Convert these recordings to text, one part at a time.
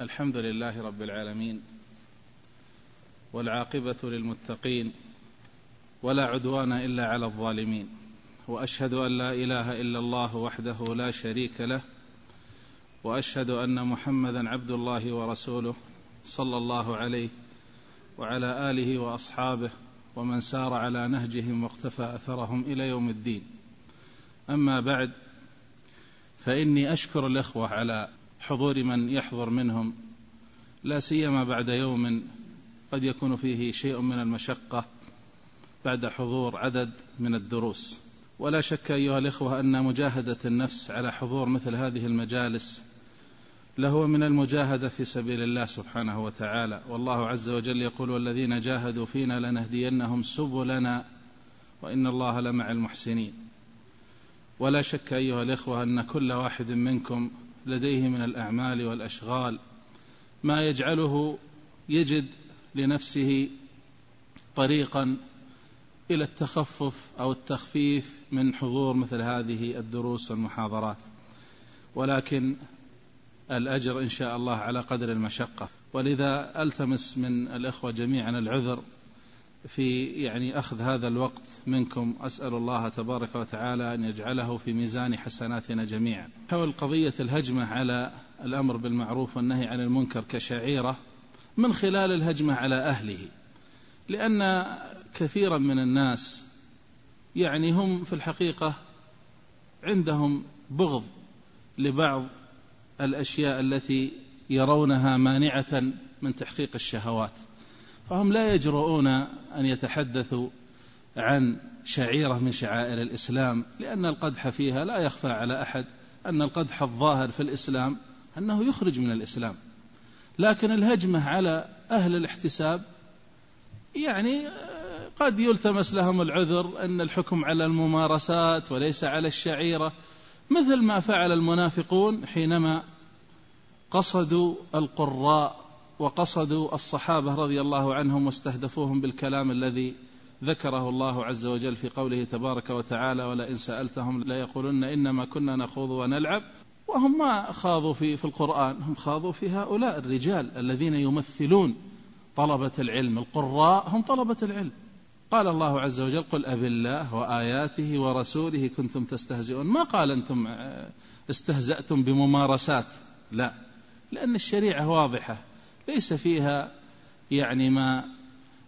الحمد لله رب العالمين والعاقبة للمتقين ولا عدوان إلا على الظالمين وأشهد أن لا إله إلا الله وحده لا شريك له وأشهد أن محمدا عبد الله ورسوله صلى الله عليه وعلى آله وأصحابه ومن سار على نهجهم واقتفى أثرهم إلى يوم الدين. أما بعد فإني أشكر الإخوة على حضور من يحضر منهم. لا سيما بعد يوم قد يكون فيه شيء من المشقة بعد حضور عدد من الدروس. ولا شك أيها الإخوة أن مجاهدة النفس على حضور مثل هذه المجالس لهو من المجاهدة في سبيل الله سبحانه وتعالى. والله عز وجل يقول والذين جاهدوا فينا لنهدينهم سبلنا وإن الله لمع المحسنين. ولا شك أيها الإخوة أن كل واحد منكم لديه من الأعمال والأشغال. ما يجعله يجد لنفسه طريقا إلى التخفف أو التخفيف من حضور مثل هذه الدروس والمحاضرات. ولكن الأجر إن شاء الله على قدر المشقة. ولذا ألتمس من الإخوة جميعا العذر في يعني أخذ هذا الوقت منكم. أسأل الله تبارك وتعالى أن يجعله في ميزان حسناتنا جميعا. حول قضية الهجمة على الأمر بالمعروف والنهي عن المنكر كشعيرة من خلال الهجمة على أهله لأن كثيرا من الناس يعني هم في الحقيقة عندهم بغض لبعض الأشياء التي يرونها مانعة من تحقيق الشهوات. فهم لا يجرؤون أن يتحدثوا عن شعيرة من شعائر الإسلام لأن القدح فيها لا يخفى على أحد أن القدح الظاهر في الإسلام أنه يخرج من الإسلام. لكن الهجمة على أهل الاحتساب يعني قد يلتمس لهم العذر أن الحكم على الممارسات وليس على الشعيرة مثل ما فعل المنافقون حينما قصدوا القراء وقصدوا الصحابة رضي الله عنهم واستهدفوهم بالكلام الذي ذكره الله عز وجل في قوله تبارك وتعالى ولئن سألتهم ليقولن إنما كنا نخوض ونلعب وهم ما خاضوا في, في القرآن هم خاضوا في هؤلاء الرجال الذين يمثلون طلبة العلم القراء هم طلبة العلم. قال الله عز وجل قل أب الله وآياته ورسوله كنتم تستهزئون ما قال أنتم استهزأتم بممارسات؟ لا لأن الشريعة واضحة. ليس فيها يعني ما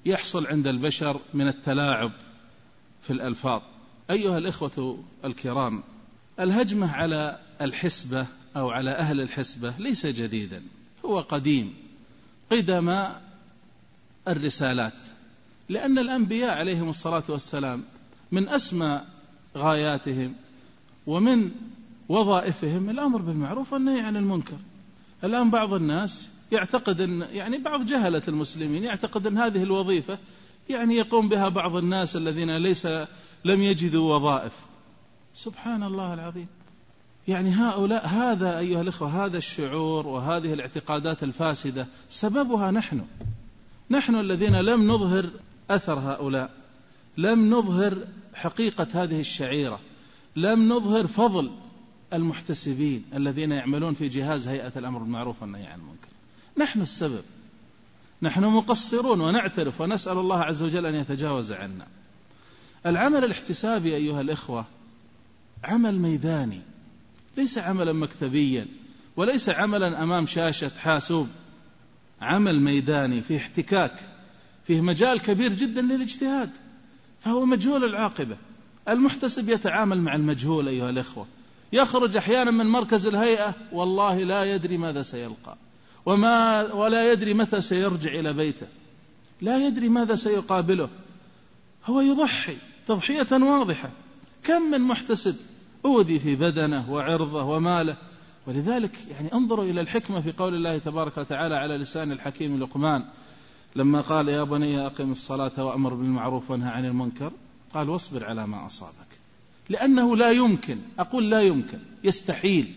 يحصل عند البشر من التلاعب في الألفاظ. أيها الإخوة الكرام الهجمة على الحسبة أو على أهل الحسبة ليس جديدا هو قديم. قدم الرسالات لأن الأنبياء عليهم الصلاة والسلام من أسمى غاياتهم ومن وظائفهم الأمر بالمعروف والنهي عن المنكر. الآن بعض الناس يعتقد أن يعني بعض جهلة المسلمين يعتقد أن هذه الوظيفة يعني يقوم بها بعض الناس الذين ليس لم يجدوا وظائف. سبحان الله العظيم. يعني هؤلاء هذا أيها الإخوة هذا الشعور وهذه الاعتقادات الفاسدة سببها نحن. نحن الذين لم نظهر أثر هؤلاء. لم نظهر حقيقة هذه الشعيرة. لم نظهر فضل المحتسبين الذين يعملون في جهاز هيئة الأمر بالمعروف والنهي عن المنكر. نحن السبب. نحن مقصرون ونعترف ونسأل الله عز وجل أن يتجاوز عنا. العمل الاحتسابي أيها الإخوة عمل ميداني ليس عملا مكتبيا وليس عملا أمام شاشة حاسوب. عمل ميداني فيه احتكاك فيه مجال كبير جدا للاجتهاد فهو مجهول العاقبة. المحتسب يتعامل مع المجهول أيها الإخوة. يخرج أحيانا من مركز الهيئة والله لا يدري ماذا سيلقى. وما ولا يدري متى سيرجع إلى بيته. لا يدري ماذا سيقابله. هو يضحي تضحية واضحة. كم من محتسب أوذي في بدنه وعرضه وماله. ولذلك يعني انظروا إلى الحكمة في قول الله تبارك وتعالى على لسان الحكيم لقمان. لما قال يا بني أقم الصلاة وأمر بالمعروف وانهى عن المنكر. قال واصبر على ما أصابك. لأنه لا يمكن أقول لا يمكن يستحيل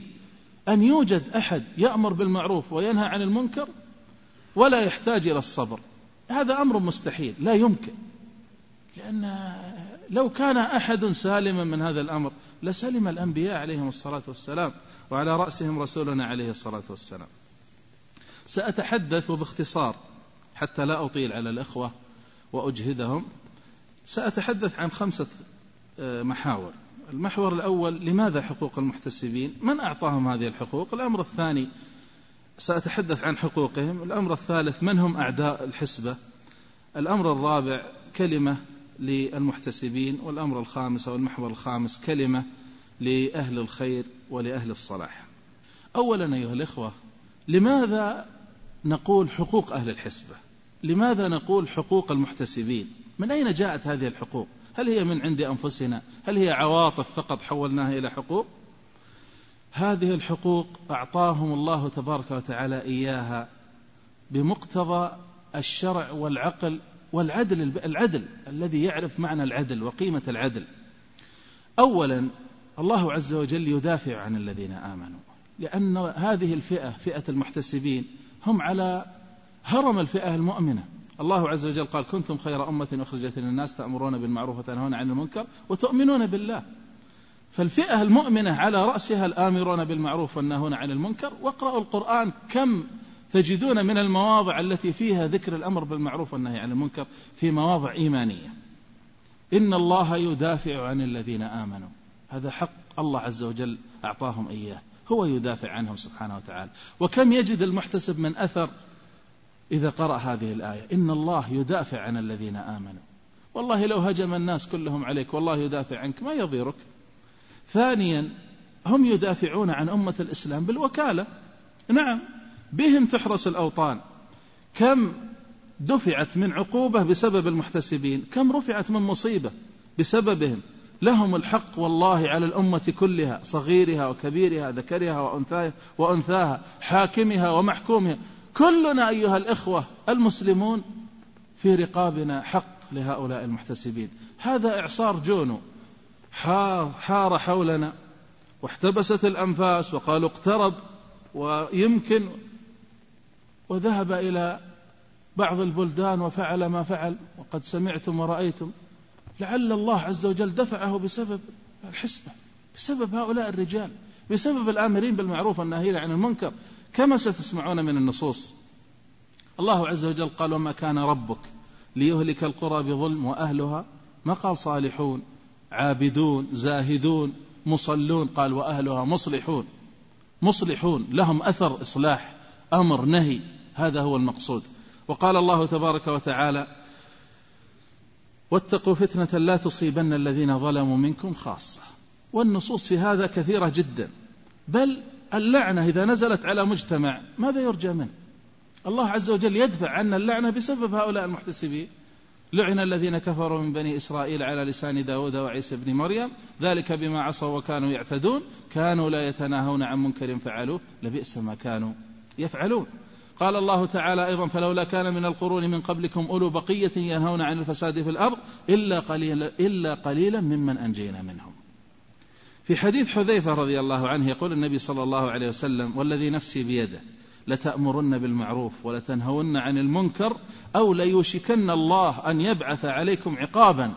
أن يوجد أحد يأمر بالمعروف وينهى عن المنكر ولا يحتاج إلى الصبر. هذا أمر مستحيل لا يمكن. لأن لو كان أحد سالما من هذا الأمر لسلم الأنبياء عليهم الصلاة والسلام وعلى رأسهم رسولنا عليه الصلاة والسلام. سأتحدث وباختصار حتى لا أطيل على الإخوة وأجهدهم. سأتحدث عن خمسة آه، محاور. المحور الأول لماذا حقوق المحتسبين؟ من أعطاهم هذه الحقوق؟ الأمر الثاني سأتحدث عن حقوقهم. الأمر الثالث من هم أعداء الحسبة؟ الأمر الرابع كلمة للمحتسبين. والأمر الخامس أو المحور الخامس كلمة لأهل الخير ولأهل الصلاح. أولا أيها الإخوة لماذا نقول حقوق أهل الحسبة؟ لماذا نقول حقوق المحتسبين؟ من أين جاءت هذه الحقوق؟ هل هي من عند أنفسنا؟ هل هي عواطف فقط حولناها إلى حقوق؟ هذه الحقوق أعطاهم الله تبارك وتعالى إياها بمقتضى الشرع والعقل والعدل العدل الذي يعرف معنى العدل وقيمة العدل. أولا الله عز وجل يدافع عن الذين آمنوا لأن هذه الفئة فئة المحتسبين هم على هرم الفئة المؤمنة. الله عز وجل قال كنتم خير أمة أخرجت للناس تأمرون بالمعروف وتنهون عن المنكر وتؤمنون بالله. فالفئة المؤمنة على رأسها الآمرون بالمعروف والناهون عن المنكر واقرأوا القرآن كم تجدون من المواضع التي فيها ذكر الأمر بالمعروف والنهي عن المنكر في مواضع إيمانية. إن الله يدافع عن الذين آمنوا. هذا حق الله عز وجل أعطاهم إياه. هو يدافع عنهم سبحانه وتعالى. وكم يجد المحتسب من أثر إذا قرأ هذه الآية. إن الله يدافع عن الذين آمنوا. والله لو هجم الناس كلهم عليك والله يدافع عنك ما يضيرك. ثانيا هم يدافعون عن أمة الإسلام بالوكالة. نعم بهم تحرس الأوطان. كم دفعت من عقوبة بسبب المحتسبين كم رفعت من مصيبة بسببهم. لهم الحق والله على الأمة كلها صغيرها وكبيرها ذكرها وأنثاها, وأنثاها حاكمها ومحكومها. كلنا أيها الإخوة المسلمون في رقابنا حق لهؤلاء المحتسبين. هذا إعصار جونو. حار, حولنا. واحتبست الأنفاس وقالوا اقترب ويمكن. وذهب إلى بعض البلدان وفعل ما فعل. وقد سمعتم ورأيتم. لعل الله عز وجل دفعه بسبب الحسبة بسبب هؤلاء الرجال بسبب الآمرين بالمعروف والناهين عن المنكر. كما ستسمعون من النصوص. الله عز وجل قال وما كان ربك ليهلك القرى بظلم وأهلها ما قال؟ صالحون عابدون زاهدون مصلون. قال وأهلها مصلحون مصلحون. لهم أثر إصلاح أمر نهي. هذا هو المقصود. وقال الله تبارك وتعالى واتقوا فتنة لا تصيبن الذين ظلموا منكم خاصة. والنصوص في هذا كثيرة جدا بل اللعنة إذا نزلت على مجتمع ماذا يرجى منه؟ الله عز وجل يدفع عنا اللعنة بسبب هؤلاء المحتسبين. لعن الذين كفروا من بني إسرائيل على لسان داود وعيسى بن مريم. ذلك بما عصوا وكانوا يعتدون. كانوا لا يتناهون عن منكر فعلوه. لبئس ما كانوا يفعلون. قال الله تعالى أيضا فلولا كان من القرون من قبلكم أولو بقية ينهون عن الفساد في الأرض إلا قليلا, إلا قليلا ممن أنجينا منهم. في حديث حذيفة رضي الله عنه يقول النبي صلى الله عليه وسلم والذي نفسي بيده لتأمرن بالمعروف ولتنهون عن المنكر أو ليوشكن الله أن يبعث عليكم عقابا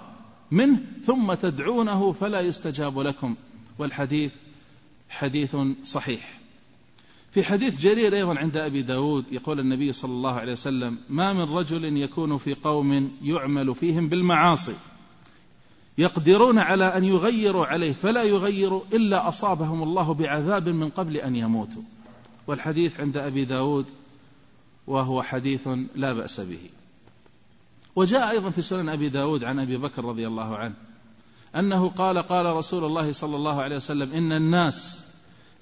منه ثم تدعونه فلا يستجاب لكم. والحديث حديث صحيح. في حديث جرير أيضا عند أبي داود يقول النبي صلى الله عليه وسلم ما من رجل يكون في قوم يعمل فيهم بالمعاصي. يقدرون على أن يغيروا عليه فلا يغيروا إلا أصابهم الله بعذاب من قبل أن يموتوا. والحديث عند أبي داود وهو حديث لا بأس به. وجاء أيضا في سنن أبي داود عن أبي بكر رضي الله عنه أنه قال قال رسول الله صلى الله عليه وسلم إن الناس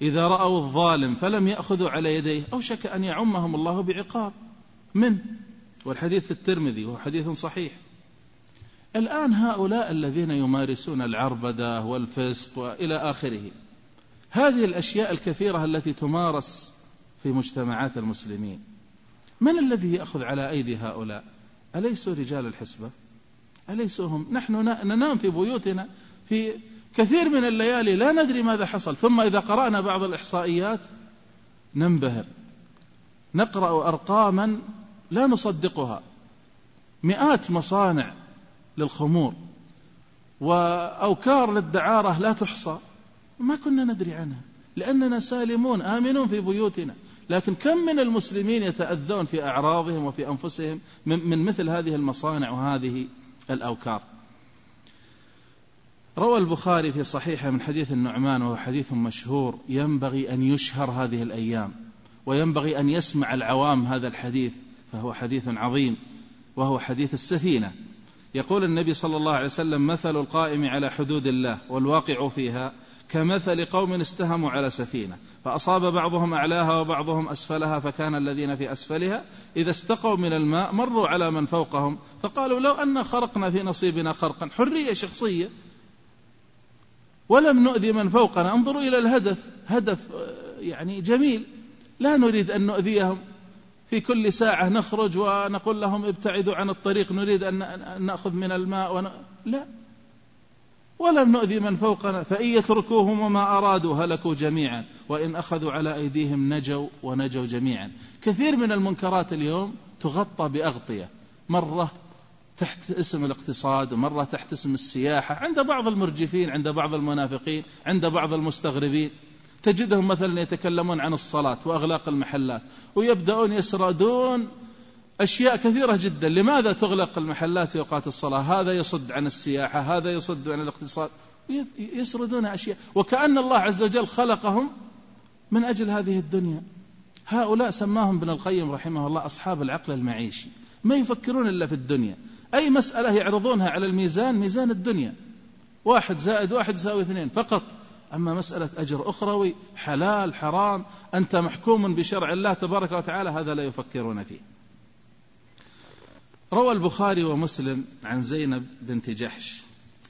إذا رأوا الظالم فلم يأخذوا على يديه أوشك أن يعمهم الله بعقاب منه. والحديث في الترمذي وهو حديث صحيح. الآن هؤلاء الذين يمارسون العربدة والفسق وإلى آخره. هذه الأشياء الكثيرة التي تمارس في مجتمعات المسلمين. من الذي يأخذ على أيدي هؤلاء؟ أليسوا رجال الحسبة؟ أليسوا هم؟ نحن ننام في بيوتنا في كثير من الليالي لا ندري ماذا حصل ثم إذا قرأنا بعض الإحصائيات ننبهر. نقرأ أرقاما لا نصدقها. مئات مصانع للخمور. وأوكار للدعارة لا تحصى. ما كنا ندري عنها لأننا سالمون آمنون في بيوتنا. لكن كم من المسلمين يتأذون في أعراضهم وفي أنفسهم من مثل هذه المصانع وهذه الأوكار. روى البخاري في صحيحه من حديث النعمان وهو حديث مشهور ينبغي أن يشهر هذه الأيام وينبغي أن يسمع العوام هذا الحديث فهو حديث عظيم وهو حديث السفينة. يقول النبي صلى الله عليه وسلم مثل القائم على حدود الله والواقع فيها كمثل قوم استهموا على سفينة فأصاب بعضهم أعلاها وبعضهم أسفلها فكان الذين في أسفلها إذا استقوا من الماء مروا على من فوقهم فقالوا لو أن خرقنا في نصيبنا خرقا حرية شخصية. ولم نؤذي من فوقنا انظروا إلى الهدف هدف يعني جميل. لا نريد أن نؤذيهم. في كل ساعة نخرج ونقول لهم ابتعدوا عن الطريق نريد أن نأخذ من الماء ون... لا. ولم نؤذي من فوقنا فإن يتركوهم وما أرادوا هلكوا جميعا وإن أخذوا على أيديهم نجوا ونجوا جميعا. كثير من المنكرات اليوم تغطى بأغطية مرة تحت اسم الاقتصاد ومرة تحت اسم السياحة عند بعض المرجفين عند بعض المنافقين عند بعض المستغربين. تجدهم مثلا يتكلمون عن الصلاة وأغلاق المحلات ويبدأون يسردون أشياء كثيرة جدا. لماذا تغلق المحلات في أوقات الصلاة؟ هذا يصد عن السياحة هذا يصد عن الاقتصاد. يسردون أشياء. وكأن الله عز وجل خلقهم من أجل هذه الدنيا. هؤلاء سماهم ابن القيم رحمه الله أصحاب العقل المعيشي. ما يفكرون إلا في الدنيا. أي مسألة يعرضونها على الميزان؟ ميزان الدنيا. واحد زائد واحد يساوي اثنين فقط. أما مسألة أجر أخروي حلال حرام أنت محكوم بشرع الله تبارك وتعالى هذا لا يفكرون فيه. روى البخاري ومسلم عن زينب بنت جحش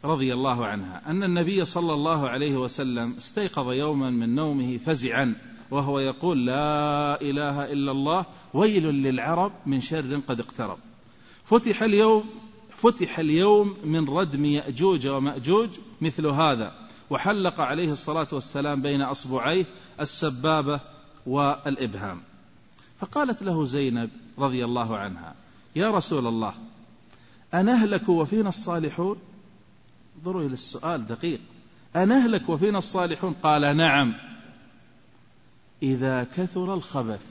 رضي الله عنها أن النبي صلى الله عليه وسلم استيقظ يوما من نومه فزعا وهو يقول لا إله إلا الله ويل للعرب من شر قد اقترب. فتح اليوم فتح اليوم من ردم يأجوج ومأجوج مثل هذا. وحلق عليه الصلاة والسلام بين أصبعيه السبابة والإبهام. فقالت له زينب رضي الله عنها يا رسول الله أنهلك وفينا الصالحون؟ انظروا إلى السؤال دقيق. أنهلك وفينا الصالحون؟ قال نعم. إذا كثر الخبث.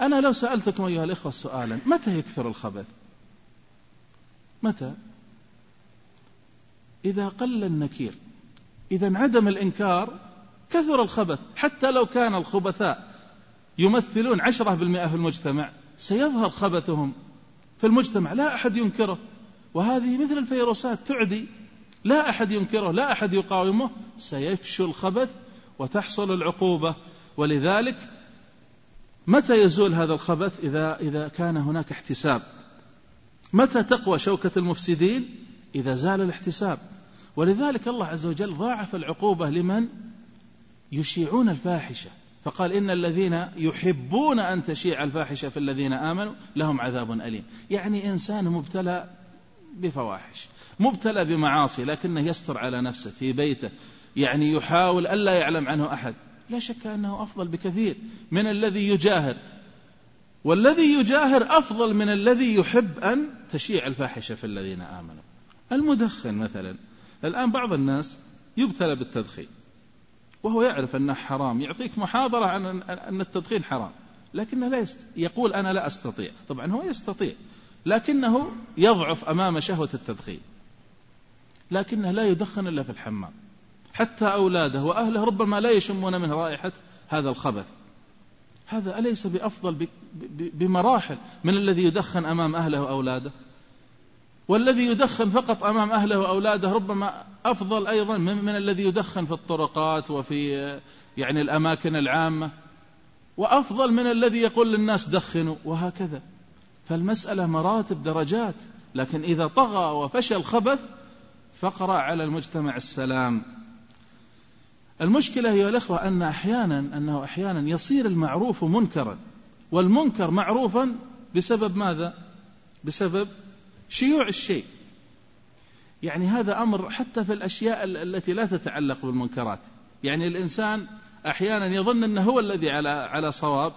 أنا لو سألتكم أيها الإخوة سؤالا متى يكثر الخبث؟ متى؟ إذا قل النكير إذا انعدم الإنكار كثر الخبث حتى لو كان الخبثاء يمثلون عشرة بالمئة في المجتمع سيظهر خبثهم في المجتمع لا أحد ينكره. وهذه مثل الفيروسات تعدي لا أحد ينكره لا أحد يقاومه سيفشو الخبث وتحصل العقوبة. ولذلك متى يزول هذا الخبث؟ إذا إذا كان هناك احتساب. متى تقوى شوكة المفسدين؟ إذا زال الاحتساب. ولذلك الله عز وجل ضاعف العقوبة لمن يشيعون الفاحشة. فقال إن الذين يحبون أن تشيع الفاحشة في الذين آمنوا لهم عذاب أليم. يعني إنسان مبتلى بفواحش مبتلى بمعاصي لكنه يستر على نفسه في بيته يعني يحاول ألا يعلم عنه أحد. لا شك أنه أفضل بكثير من الذي يجاهر. والذي يجاهر أفضل من الذي يحب أن تشيع الفاحشة في الذين آمنوا. المدخن مثلا الآن بعض الناس يبتلى بالتدخين وهو يعرف أنه حرام يعطيك محاضرة عن أن التدخين حرام لكنه لا يست... يقول أنا لا أستطيع. طبعا هو يستطيع لكنه يضعف أمام شهوة التدخين لكنه لا يدخن إلا في الحمام. حتى أولاده وأهله ربما لا يشمون منه رائحة هذا الخبث. هذا أليس بأفضل بمراحل من الذي يدخن أمام أهله وأولاده؟ والذي يدخن فقط أمام أهله وأولاده ربما أفضل أيضا من, من الذي يدخن في الطرقات وفي يعني الأماكن العامة. وأفضل من الذي يقول للناس دخنوا وهكذا. فالمسألة مراتب درجات لكن إذا طغى وفشى الخبث فقرأ على المجتمع السلام. المشكلة أيها الأخوة أن أحيانا أنه أحيانا يصير المعروف منكرا والمنكر معروفا بسبب ماذا؟ بسبب شيوع الشيء. يعني هذا أمر حتى في الأشياء التي لا تتعلق بالمنكرات. يعني الإنسان أحيانا يظن أنه هو الذي على على صواب.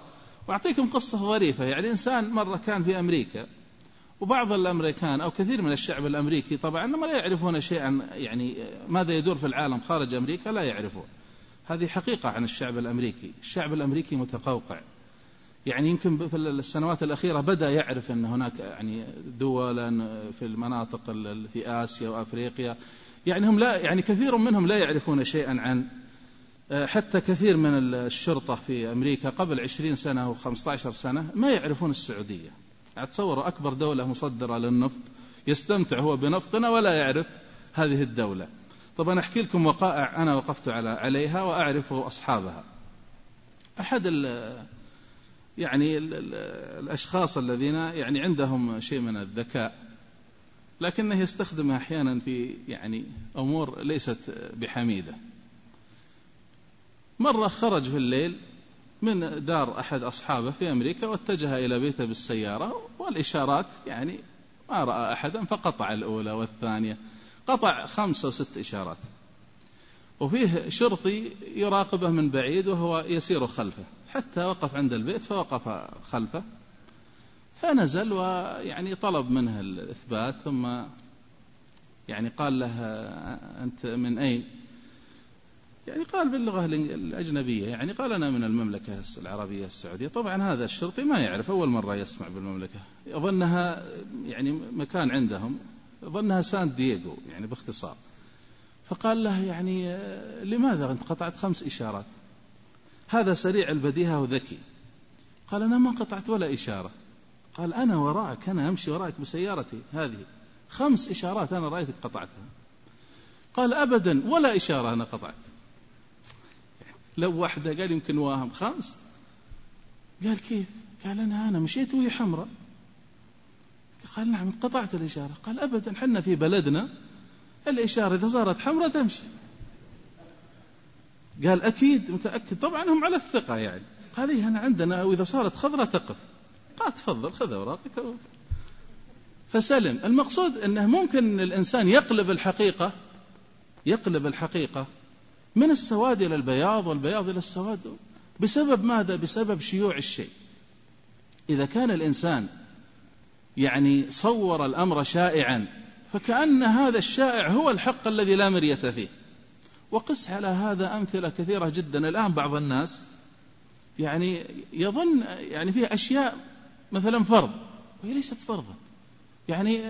وأعطيكم قصة ظريفة. يعني إنسان مرة كان في أمريكا وبعض الأمريكان أو كثير من الشعب الأمريكي طبعا ما لا يعرفون شيئا يعني ماذا يدور في العالم خارج أمريكا لا يعرفون. هذه حقيقة عن الشعب الأمريكي. الشعب الأمريكي متقوقع. يعني يمكن في السنوات الأخيرة بدأ يعرف أن هناك يعني دولا في المناطق في آسيا وأفريقيا يعني هم لا يعني كثير منهم لا يعرفون شيئا عن حتى كثير من الشرطة في أمريكا قبل عشرين سنة أو خمسة عشر سنة ما يعرفون السعودية. أتصور أكبر دولة مصدرة للنفط يستمتع هو بنفطنا ولا يعرف هذه الدولة. طبعا أحكي لكم وقائع أنا وقفت على عليها وأعرف أصحابها. أحد يعني ال ال الأشخاص الذين يعني عندهم شيء من الذكاء لكنه يستخدمها أحيانا في يعني أمور ليست بحميدة. مرة خرج في الليل من دار أحد أصحابه في أمريكا واتجه إلى بيته بالسيارة والإشارات يعني ما رأى أحدا فقطع الأولى والثانية قطع خمس أو ست إشارات. وفيه شرطي يراقبه من بعيد وهو يسير خلفه. حتى وقف عند البيت فوقف خلفه فنزل ويعني طلب منه الإثبات ثم يعني قال له أنت من أين؟ يعني قال باللغة الأجنبية يعني قال أنا من المملكة العربية السعودية. طبعا هذا الشرطي ما يعرف أول مرة يسمع بالمملكة. يظنها يعني مكان عندهم ظنها سان دييغو يعني باختصار. فقال له يعني لماذا؟ أنت قطعت خمس إشارات. هذا سريع البديهة وذكي. قال أنا ما قطعت ولا إشارة. قال أنا وراءك أنا أمشي وراءك بسيارتي هذه. خمس إشارات أنا رأيتك قطعتها. قال أبدا ولا إشارة أنا قطعت. لو واحدة قال يمكن واهم. خمس؟ قال كيف؟ قال أنا أنا مشيت وهي حمراء. قال نعم قطعت الإشارة. قال أبدا حنا في بلدنا الإشارة إذا صارت حمراء تمشي. قال أكيد متأكد. طبعا هم على الثقة يعني. قال إيه أنا عندنا وإذا صارت خضراء تقف. قال تفضل خذ أوراقك. فسلم. المقصود أنه ممكن الإنسان يقلب الحقيقة يقلب الحقيقة من السواد إلى البياض والبياض إلى السواد. بسبب ماذا؟ بسبب شيوع الشيء. إذا كان الإنسان يعني صور الأمر شائعا فكأن هذا الشائع هو الحق الذي لا مرية فيه. وقس على هذا أمثلة كثيرة جدا. الآن بعض الناس يعني يظن يعني فيه أشياء مثلا فرض وهي ليست فرضا. يعني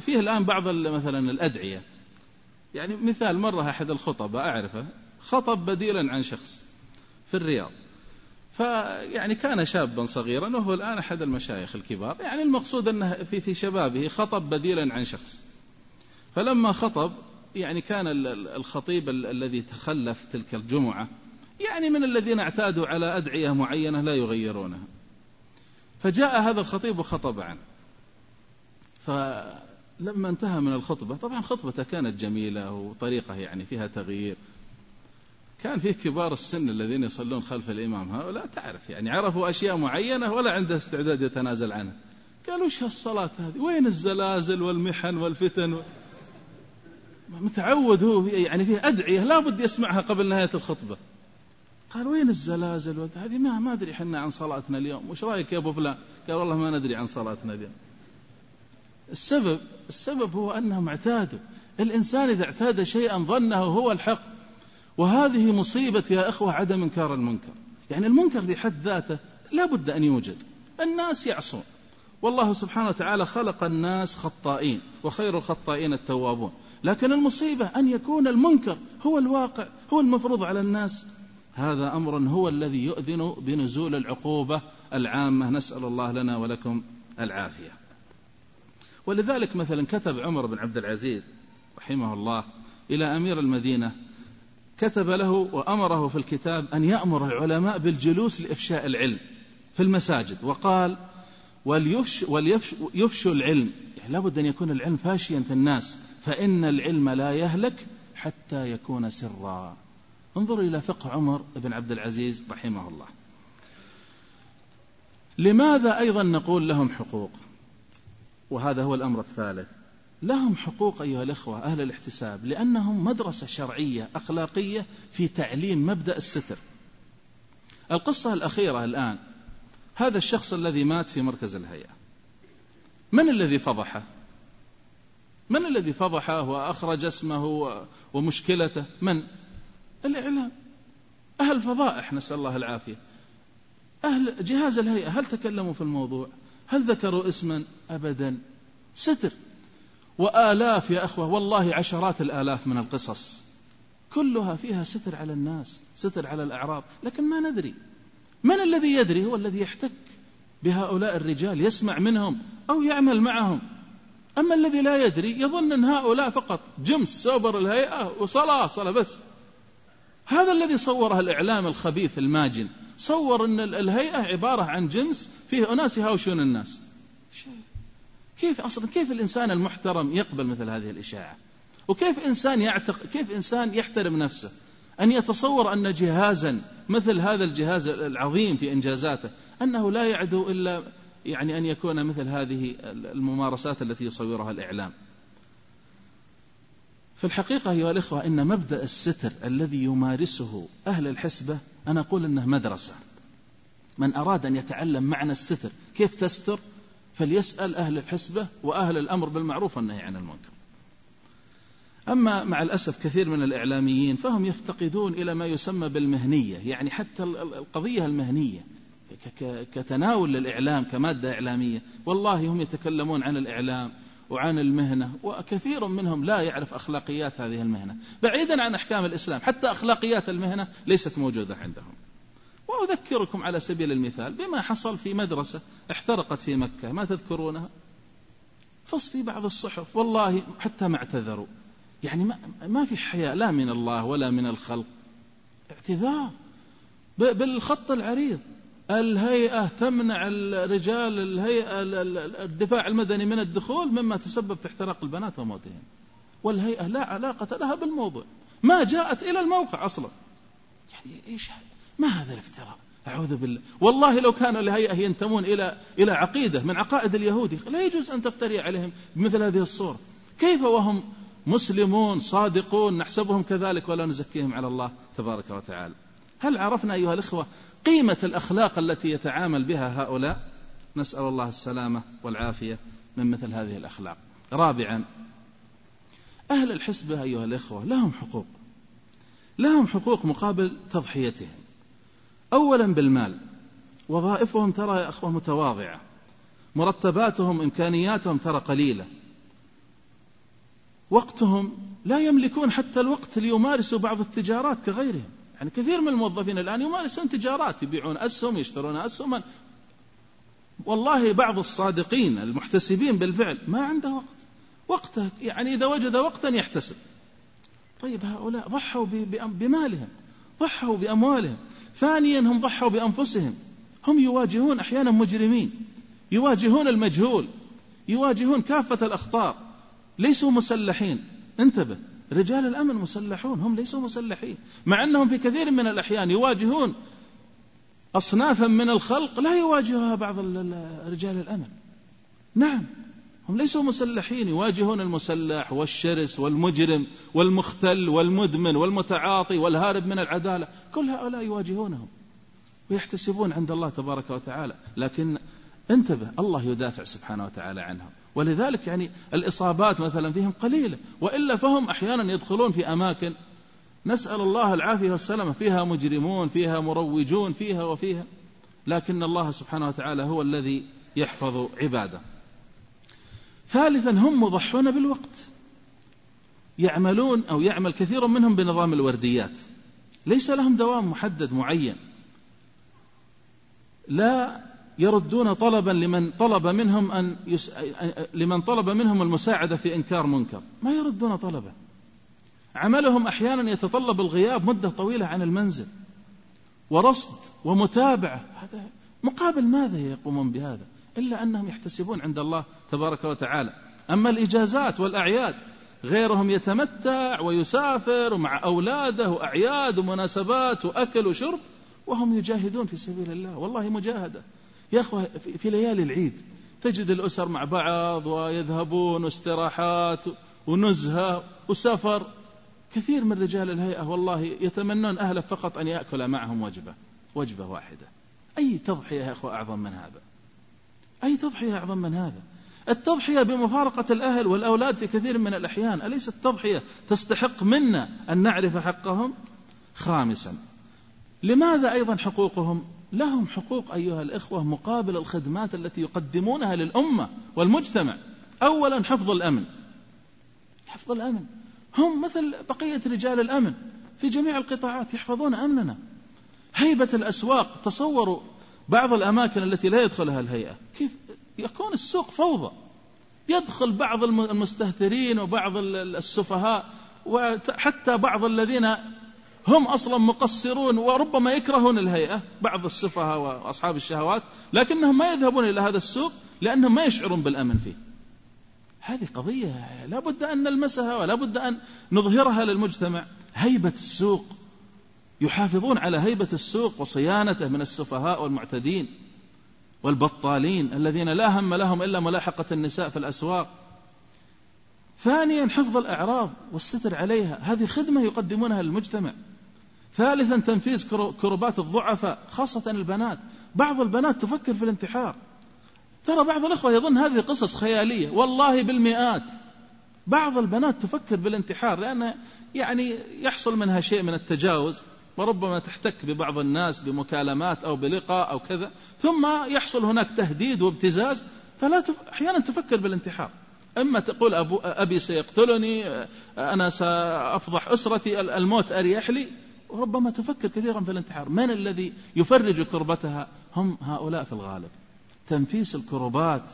فيه الآن بعض مثلا الأدعية. يعني مثال مرة أحد الخطباء أعرفه خطب بديلا عن شخص في الرياض. فيعني كان شابا صغيرا وهو الآن أحد المشايخ الكبار. يعني المقصود أنه في, في شبابه خطب بديلا عن شخص. فلما خطب يعني كان الخطيب الذي تخلف تلك الجمعة يعني من الذين اعتادوا على أدعية معينة لا يغيرونها. فجاء هذا الخطيب وخطب عنه. فلما انتهى من الخطبة طبعا خطبته كانت جميلة وطريقة يعني فيها تغيير. كان فيه كبار السن الذين يصلون خلف الإمام هؤلاء تعرف يعني عرفوا أشياء معينة ولا عنده استعداد يتنازل عنها. قالوا وش هالصلاة هذه؟ وين الزلازل والمحن والفتن؟ و... متعود هو يعني فيه أدعية لا بد يسمعها قبل نهاية الخطبة. قال وين الزلازل؟ هذه ما ما أدري حنا عن صلاتنا اليوم. وش رأيك يا أبو فلان؟ قال والله ما ندري عن صلاتنا اليوم. السبب السبب هو أنهم اعتادوا. الإنسان إذا اعتاد شيئا ظنه هو الحق. وهذه مصيبة يا أخوة عدم إنكار المنكر. يعني المنكر في حد ذاته لا بد أن يوجد. الناس يعصون. والله سبحانه وتعالى خلق الناس خطائين. وخير الخطائين التوابون. لكن المصيبة أن يكون المنكر هو الواقع هو المفروض على الناس. هذا أمر هو الذي يؤذن بنزول العقوبة العامة. نسأل الله لنا ولكم العافية. ولذلك مثلا كتب عمر بن عبد العزيز رحمه الله إلى أمير المدينة كتب له وأمره في الكتاب أن يأمر العلماء بالجلوس لإفشاء العلم في المساجد. وقال وليفش وليفشوا العلم. يعني لابد أن يكون العلم فاشيا في الناس. فإن العلم لا يهلك حتى يكون سرا. انظروا إلى فقه عمر بن عبد العزيز رحمه الله. لماذا أيضا نقول لهم حقوق؟ وهذا هو الأمر الثالث. لهم حقوق أيها الإخوة أهل الاحتساب لأنهم مدرسة شرعية أخلاقية في تعليم مبدأ الستر. القصة الأخيرة الآن هذا الشخص الذي مات في مركز الهيئة. من الذي فضحه؟ من الذي فضحه وأخرج اسمه ومشكلته؟ من؟ الإعلام. أهل فضائح نسأل الله العافية. أهل جهاز الهيئة هل تكلموا في الموضوع؟ هل ذكروا اسما؟ أبدا. ستر. وآلاف يا أخوة والله عشرات الآلاف من القصص. كلها فيها ستر على الناس ستر على الأعراض لكن ما ندري. من الذي يدري هو الذي يحتك بهؤلاء الرجال يسمع منهم أو يعمل معهم؟ أما الذي لا يدري يظن أن هؤلاء فقط جمس سوبر الهيئة وصلاة صلاة بس. هذا الذي صوره الإعلام الخبيث الماجن. صور أن الهيئة عبارة عن جنس فيه أناس يهاوشون الناس. كيف أصلا؟ كيف الإنسان المحترم يقبل مثل هذه الإشاعة؟ وكيف إنسان يعتق كيف إنسان يحترم نفسه؟ أن يتصور أن جهازا مثل هذا الجهاز العظيم في إنجازاته أنه لا يعدو إلا يعني أن يكون مثل هذه الممارسات التي يصورها الإعلام. في الحقيقة أيها الإخوة إن مبدأ الستر الذي يمارسه أهل الحسبة أنا أقول إنه مدرسة. من أراد أن يتعلم معنى الستر كيف تستر؟ فليسأل أهل الحسبة وأهل الأمر بالمعروف والنهي عن المنكر. أما مع الأسف كثير من الإعلاميين فهم يفتقدون إلى ما يسمى بالمهنية يعني حتى القضية المهنية. كتناول للإعلام كمادة إعلامية. والله هم يتكلمون عن الإعلام وعن المهنة وكثير منهم لا يعرف أخلاقيات هذه المهنة. بعيدا عن أحكام الإسلام حتى أخلاقيات المهنة ليست موجودة عندهم. وأذكركم على سبيل المثال بما حصل في مدرسة احترقت في مكة ما تذكرونها؟ فص في بعض الصحف والله حتى ما اعتذروا. يعني ما, ما في حياء لا من الله ولا من الخلق. اعتذار. بالخط العريض. الهيئة تمنع الرجال الهيئة الدفاع المدني من الدخول مما تسبب في احتراق البنات وموتهم. والهيئة لا علاقة لها بالموضوع. ما جاءت إلى الموقع أصلا. يعني إيش ما هذا الافتراء؟ أعوذ بالله. والله لو كان الهيئة ينتمون إلى إلى عقيدة من عقائد اليهود لا يجوز أن تفتري عليهم بمثل هذه الصورة. كيف وهم مسلمون صادقون نحسبهم كذلك ولا نزكيهم على الله تبارك وتعالى؟ هل عرفنا أيها الإخوة قيمة الأخلاق التي يتعامل بها هؤلاء. نسأل الله السلامة والعافية من مثل هذه الأخلاق. رابعا أهل الحسبة أيها الإخوة لهم حقوق. لهم حقوق مقابل تضحيتهم. أولا بالمال. وظائفهم ترى يا أخوة متواضعة. مرتباتهم إمكانياتهم ترى قليلة. وقتهم لا يملكون حتى الوقت ليمارسوا بعض التجارات كغيرهم. يعني كثير من الموظفين الآن يمارسون تجارات يبيعون أسهم يشترون أسهما والله بعض الصادقين المحتسبين بالفعل ما عنده وقت. وقته يعني إذا وجد وقتا يحتسب. طيب هؤلاء ضحوا بمالهم ضحوا بأموالهم. ثانيا هم ضحوا بأنفسهم. هم يواجهون أحيانا مجرمين. يواجهون المجهول. يواجهون كافة الأخطار ليسوا مسلحين. انتبه. رجال الأمن مسلحون هم ليسوا مسلحين. مع أنهم في كثير من الأحيان يواجهون أصنافا من الخلق لا يواجهها بعض رجال الأمن. نعم هم ليسوا مسلحين يواجهون المسلح والشرس والمجرم والمختل والمدمن والمتعاطي والهارب من العدالة. كل هؤلاء يواجهونهم ويحتسبون عند الله تبارك وتعالى. لكن انتبه الله يدافع سبحانه وتعالى عنهم. ولذلك يعني الإصابات مثلا فيهم قليلة وإلا فهم أحيانا يدخلون في أماكن نسأل الله العافية والسلامة فيها مجرمون فيها مروجون فيها وفيها لكن الله سبحانه وتعالى هو الذي يحفظ عباده. ثالثا هم مضحون بالوقت. يعملون أو يعمل كثير منهم بنظام الورديات. ليس لهم دوام محدد معين. لا يردون طلبا لمن طلب منهم أن يس... لمن طلب منهم المساعدة في إنكار منكر. ما يردون طلبا. عملهم أحيانا يتطلب الغياب مدة طويلة عن المنزل ورصد ومتابعة. هذا مقابل ماذا يقومون بهذا؟ إلا أنهم يحتسبون عند الله تبارك وتعالى. أما الإجازات والأعياد غيرهم يتمتع ويسافر مع أولاده وأعياد ومناسبات وأكل وشرب وهم يجاهدون في سبيل الله. والله مجاهدة. يا أخوة في ليالي العيد تجد الأسر مع بعض ويذهبون واستراحات ونزهة وسفر. كثير من رجال الهيئة والله يتمنون أهله فقط أن يأكل معهم وجبة وجبة واحدة. أي تضحية يا أخوة أعظم من هذا؟ أي تضحية أعظم من هذا؟ التضحية بمفارقة الأهل والأولاد في كثير من الأحيان. أليست التضحية تستحق منا أن نعرف حقهم؟ خامسا لماذا أيضا حقوقهم؟ لهم حقوق أيها الإخوة مقابل الخدمات التي يقدمونها للأمة والمجتمع. أولا حفظ الأمن. حفظ الأمن. هم مثل بقية رجال الأمن في جميع القطاعات يحفظون أمننا. هيبة الأسواق. تصوروا بعض الأماكن التي لا يدخلها الهيئة. كيف يكون السوق فوضى. يدخل بعض المستهترين وبعض السفهاء وحتى بعض الذين هم أصلا مقصرون وربما يكرهون الهيئة بعض السفهاء وأصحاب الشهوات لكنهم ما يذهبون إلى هذا السوق لأنهم ما يشعرون بالأمن فيه. هذه قضية لا بد أن نلمسها ولا بد أن نظهرها للمجتمع. هيبة السوق يحافظون على هيبة السوق وصيانته من السفهاء والمعتدين والبطالين الذين لا هم لهم إلا ملاحقة النساء في الأسواق. ثانيا حفظ الأعراض والستر عليها. هذه خدمة يقدمونها للمجتمع. ثالثا تنفيذ كربات الضعفاء خاصة البنات. بعض البنات تفكر في الانتحار. ترى بعض الأخوة يظن هذه قصص خيالية. والله بالمئات. بعض البنات تفكر بالانتحار لأن يعني يحصل منها شيء من التجاوز. وربما تحتك ببعض الناس بمكالمات أو بلقاء أو كذا. ثم يحصل هناك تهديد وابتزاز. فلا تف... أحيانا تفكر بالانتحار. إما تقول أبو أبي سيقتلني أنا سأفضح أسرتي الموت أريح لي. وربما تفكر كثيرا في الانتحار. من الذي يفرج كربتها؟ هم هؤلاء في الغالب. تنفيس الكربات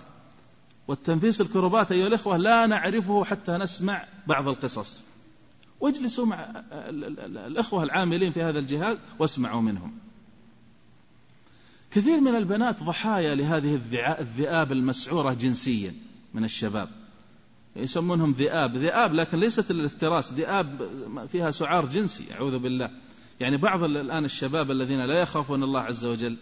والتنفيس الكربات أيها الإخوة لا نعرفه حتى نسمع بعض القصص. واجلسوا مع الأخوة العاملين في هذا الجهاز واسمعوا منهم. كثير من البنات ضحايا لهذه الذئاب المسعورة جنسيا من الشباب. يسمونهم ذئاب. ذئاب لكن ليست الافتراس. ذئاب فيها سعار جنسي. أعوذ بالله. يعني بعض الآن الشباب الذين لا يخافون الله عز وجل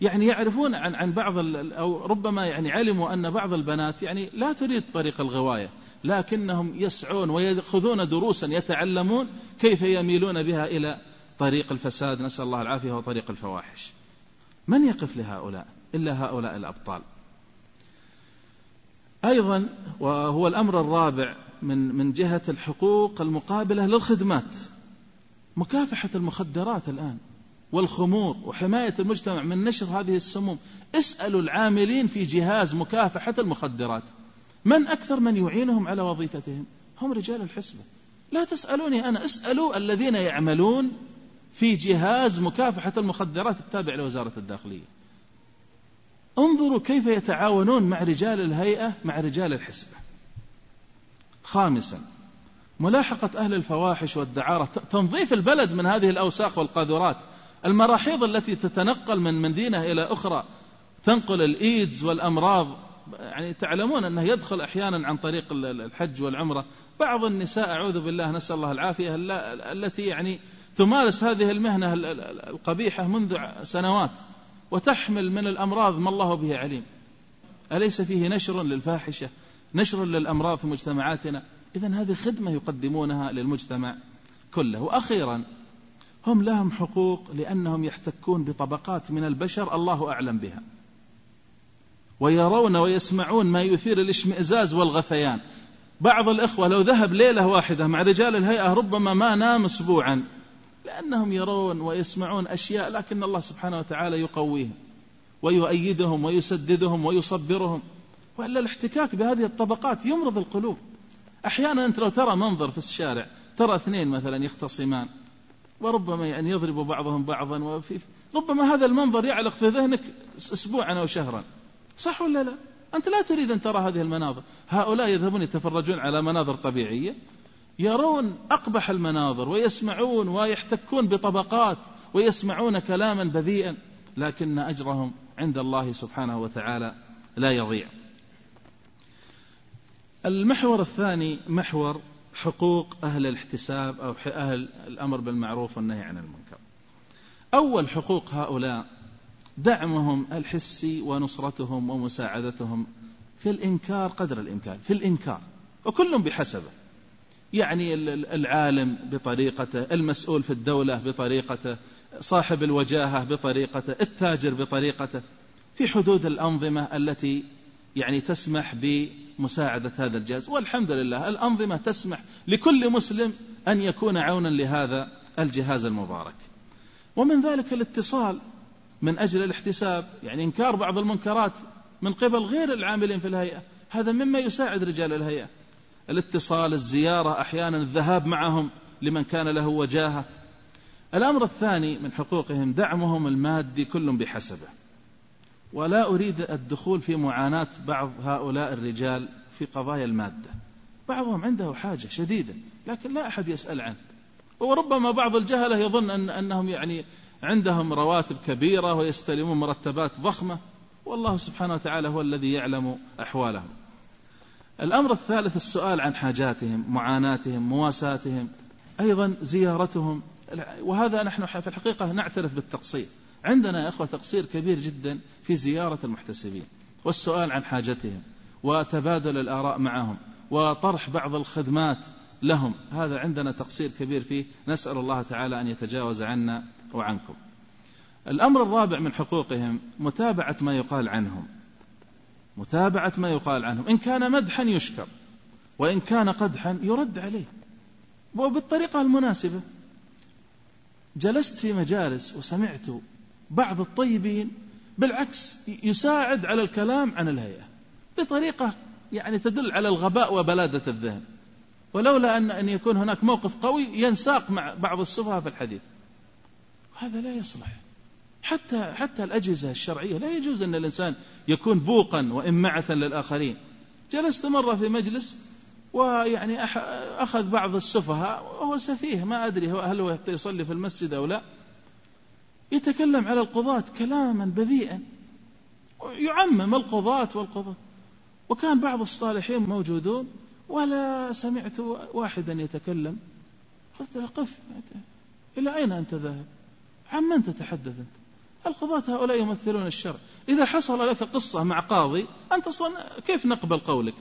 يعني يعرفون عن عن بعض أو ربما يعني علموا أن بعض البنات يعني لا تريد طريق الغواية لكنهم يسعون ويأخذون دروسا يتعلمون كيف يميلون بها إلى طريق الفساد. نسأل الله العافية وطريق الفواحش. من يقف لهؤلاء؟ إلا هؤلاء الأبطال. أيضا وهو الأمر الرابع من من جهة الحقوق المقابلة للخدمات. مكافحة المخدرات الآن والخمور وحماية المجتمع من نشر هذه السموم. اسألوا العاملين في جهاز مكافحة المخدرات. من أكثر من يعينهم على وظيفتهم؟ هم رجال الحسبة. لا تسألوني أنا اسألوا الذين يعملون في جهاز مكافحة المخدرات التابع لوزارة الداخلية. انظروا كيف يتعاونون مع رجال الهيئة مع رجال الحسبة. خامسا ملاحقة أهل الفواحش والدعارة تنظيف البلد من هذه الأوساخ والقاذورات. المراحيض التي تتنقل من مدينة إلى أخرى تنقل الإيدز والأمراض. يعني تعلمون أنه يدخل أحيانا عن طريق الحج والعمرة. بعض النساء أعوذ بالله نسأل الله العافية التي يعني تمارس هذه المهنة القبيحة منذ سنوات وتحمل من الأمراض ما الله به عليم. أليس فيه نشر للفاحشة نشر للأمراض في مجتمعاتنا؟ إذا هذه خدمة يقدمونها للمجتمع كله. وأخيرا هم لهم حقوق لأنهم يحتكون بطبقات من البشر الله أعلم بها. ويرون ويسمعون ما يثير الاشمئزاز والغثيان. بعض الإخوة لو ذهب ليلة واحدة مع رجال الهيئة ربما ما نام أسبوعا لأنهم يرون ويسمعون أشياء لكن الله سبحانه وتعالى يقويهم ويؤيدهم ويسددهم ويصبرهم. وإلا الاحتكاك بهذه الطبقات يمرض القلوب. أحيانا أنت لو ترى منظر في الشارع ترى اثنين مثلا يختصمان وربما يعني يضرب بعضهم بعضا وفي ربما هذا المنظر يعلق في ذهنك أسبوعا أو شهرا. صح ولا لا؟ أنت لا تريد أن ترى هذه المناظر. هؤلاء يذهبون يتفرجون على مناظر طبيعية يرون أقبح المناظر ويسمعون ويحتكون بطبقات ويسمعون كلاما بذيئا لكن أجرهم عند الله سبحانه وتعالى لا يضيع. المحور الثاني محور حقوق أهل الاحتساب أو أهل الأمر بالمعروف والنهي عن المنكر. أول حقوق هؤلاء دعمهم الحسي ونصرتهم ومساعدتهم في الإنكار قدر الإمكان في الإنكار وكل بحسبه. يعني العالم بطريقته المسؤول في الدولة بطريقته صاحب الوجاهة بطريقته التاجر بطريقته في حدود الأنظمة التي يعني تسمح بمساعدة هذا الجهاز. والحمد لله الأنظمة تسمح لكل مسلم أن يكون عونا لهذا الجهاز المبارك. ومن ذلك الاتصال من أجل الاحتساب يعني إنكار بعض المنكرات من قبل غير العاملين في الهيئة. هذا مما يساعد رجال الهيئة. الاتصال الزيارة أحيانا الذهاب معهم لمن كان له وجاهة. الأمر الثاني من حقوقهم دعمهم المادي كل بحسبه. ولا أريد الدخول في معاناة بعض هؤلاء الرجال في قضايا المادة. بعضهم عنده حاجة شديدة لكن لا أحد يسأل عنه. وربما بعض الجهلة يظن أن أنهم يعني عندهم رواتب كبيرة ويستلمون مرتبات ضخمة. والله سبحانه وتعالى هو الذي يعلم أحوالهم. الأمر الثالث السؤال عن حاجاتهم معاناتهم مواساتهم أيضا زيارتهم. وهذا نحن في الحقيقة نعترف بالتقصير. عندنا يا أخوة تقصير كبير جدا في زيارة المحتسبين والسؤال عن حاجتهم وتبادل الآراء معهم وطرح بعض الخدمات لهم. هذا عندنا تقصير كبير فيه. نسأل الله تعالى أن يتجاوز عنا وعنكم. الأمر الرابع من حقوقهم متابعة ما يقال عنهم. متابعة ما يقال عنهم. إن كان مدحا يشكر وإن كان قدحا يرد عليه. وبالطريقة المناسبة جلست في مجالس وسمعت بعض الطيبين بالعكس يساعد على الكلام عن الهيئة بطريقة يعني تدل على الغباء وبلادة الذهن. ولولا أن أن يكون هناك موقف قوي ينساق مع بعض السفهاء في الحديث. هذا لا يصلح. حتى حتى الأجهزة الشرعية لا يجوز أن الإنسان يكون بوقا وإمعة للآخرين. جلست مرة في مجلس ويعني أخذ بعض السفهاء وهو سفيه ما أدري هل هو يصلي في المسجد أو لا. يتكلم على القضاة كلاما بذيئا. يعمم القضاة والقضاة. وكان بعض الصالحين موجودون ولا سمعت واحدا يتكلم. قلت له قف. إلى أين أنت ذاهب؟ عن من تتحدث أنت؟ القضاة هؤلاء يمثلون الشرع. إذا حصل لك قصة مع قاضي أنت أصلا كيف نقبل قولك؟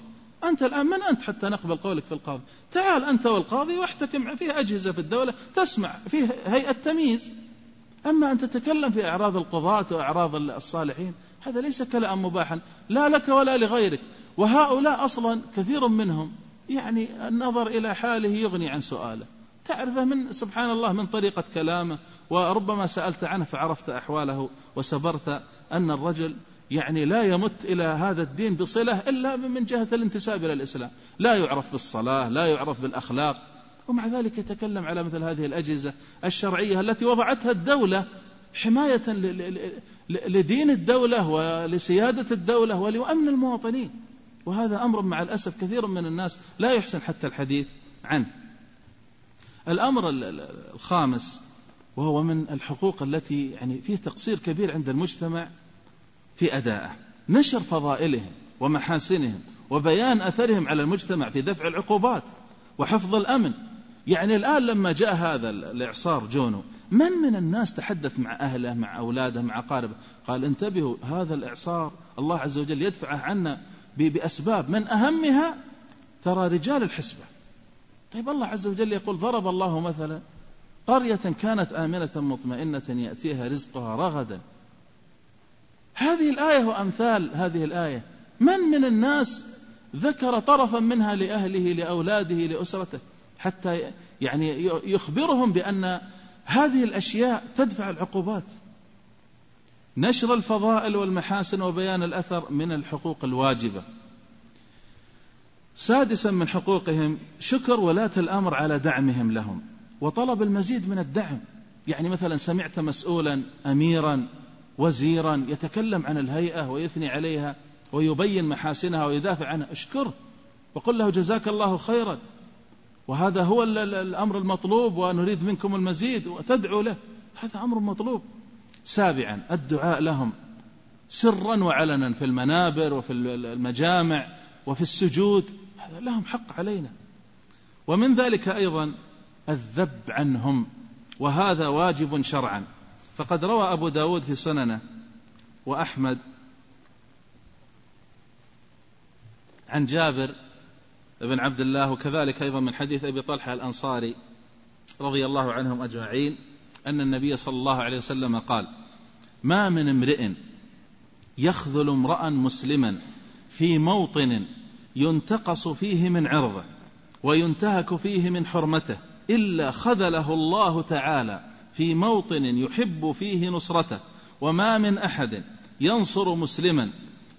أنت الآن من أنت حتى نقبل قولك في القاضي؟ تعال أنت والقاضي واحتكم فيه أجهزة في الدولة تسمع فيه هيئة تمييز. أما أن تتكلم في أعراض القضاة وأعراض الصالحين هذا ليس كلام مباحا. لا لك ولا لغيرك. وهؤلاء أصلا كثير منهم يعني النظر إلى حاله يغني عن سؤاله. تعرفه من سبحان الله من طريقة كلامه. وربما سألت عنه فعرفت أحواله وسبرت أن الرجل يعني لا يمت إلى هذا الدين بصلة إلا من جهة الانتساب إلى الإسلام. لا يعرف بالصلاة لا يعرف بالأخلاق. ومع ذلك يتكلم على مثل هذه الأجهزة الشرعية التي وضعتها الدولة حماية لدين الدولة ولسيادة الدولة ولأمن المواطنين. وهذا أمر مع الأسف كثير من الناس لا يحسن حتى الحديث عنه. الأمر الخامس وهو من الحقوق التي يعني فيه تقصير كبير عند المجتمع في أدائه. نشر فضائلهم ومحاسنهم وبيان أثرهم على المجتمع في دفع العقوبات وحفظ الأمن يعني الآن لما جاء هذا الإعصار جونو من من الناس تحدث مع أهله مع أولاده مع أقاربه قال انتبهوا هذا الإعصار الله عز وجل يدفعه عنا بأسباب من أهمها ترى رجال الحسبة. طيب الله عز وجل يقول ضرب الله مثلا قرية كانت آمنة مطمئنة يأتيها رزقها رغدا. هذه الآية وأمثال هذه الآية. من من الناس ذكر طرفا منها لأهله لأولاده لأسرته؟ حتى يعني يخبرهم بأن هذه الأشياء تدفع العقوبات. نشر الفضائل والمحاسن وبيان الأثر من الحقوق الواجبة. سادسا من حقوقهم شكر ولاة الأمر على دعمهم لهم وطلب المزيد من الدعم. يعني مثلا سمعت مسؤولا أميرا وزيرا يتكلم عن الهيئة ويثني عليها ويبين محاسنها ويدافع عنها. اشكره وقل له جزاك الله خيرا. وهذا هو الأمر المطلوب ونريد منكم المزيد وتدعو له. هذا أمر مطلوب. سابعا الدعاء لهم. سرا وعلنا في المنابر وفي المجامع وفي السجود. هذا لهم حق علينا. ومن ذلك أيضا الذب عنهم. وهذا واجب شرعا. فقد روى أبو داود في سننه وأحمد عن جابر بن عبد الله وكذلك أيضا من حديث أبي طلحة الأنصاري رضي الله عنهم أجمعين أن النبي صلى الله عليه وسلم قال ما من امرئ يخذل امرأ مسلما في موطن ينتقص فيه من عرضه وينتهك فيه من حرمته إلا خذله الله تعالى في موطن يحب فيه نصرته وما من أحد ينصر مسلما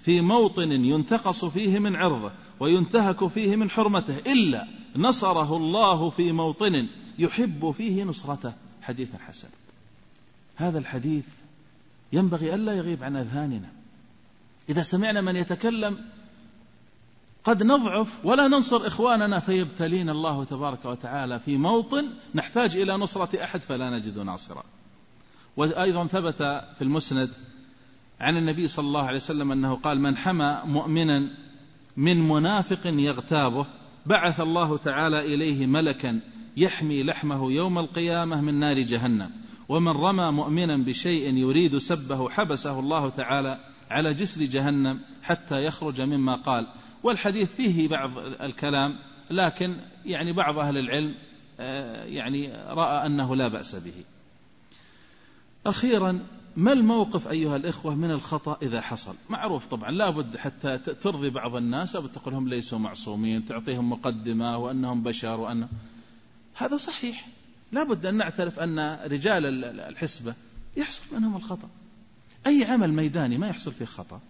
في موطن ينتقص فيه من عرضه وينتهك فيه من حرمته إلا نصره الله في موطن يحب فيه نصرته. حديث حسن. هذا الحديث ينبغي ألا يغيب عن أذهاننا. إذا سمعنا من يتكلم قد نضعف ولا ننصر إخواننا فيبتلينا الله تبارك وتعالى في موطن نحتاج إلى نصرة أحد فلا نجد ناصرا. وأيضا ثبت في المسند عن النبي صلى الله عليه وسلم أنه قال من حمى مؤمنا من منافق يغتابه بعث الله تعالى إليه ملكا يحمي لحمه يوم القيامة من نار جهنم. ومن رمى مؤمنا بشيء يريد سبه حبسه الله تعالى على جسر جهنم حتى يخرج مما قال. والحديث فيه بعض الكلام لكن يعني بعض أهل العلم آه، يعني رأى أنه لا بأس به. أخيرا ما الموقف أيها الإخوة من الخطأ إذا حصل؟ معروف طبعا لابد حتى ترضي بعض الناس أو تقول لهم ليسوا معصومين تعطيهم مقدمة وأنهم بشر وأن هذا صحيح. لابد أن نعترف أن رجال الحسبة يحصل منهم الخطأ. أي عمل ميداني ما يحصل فيه خطأ.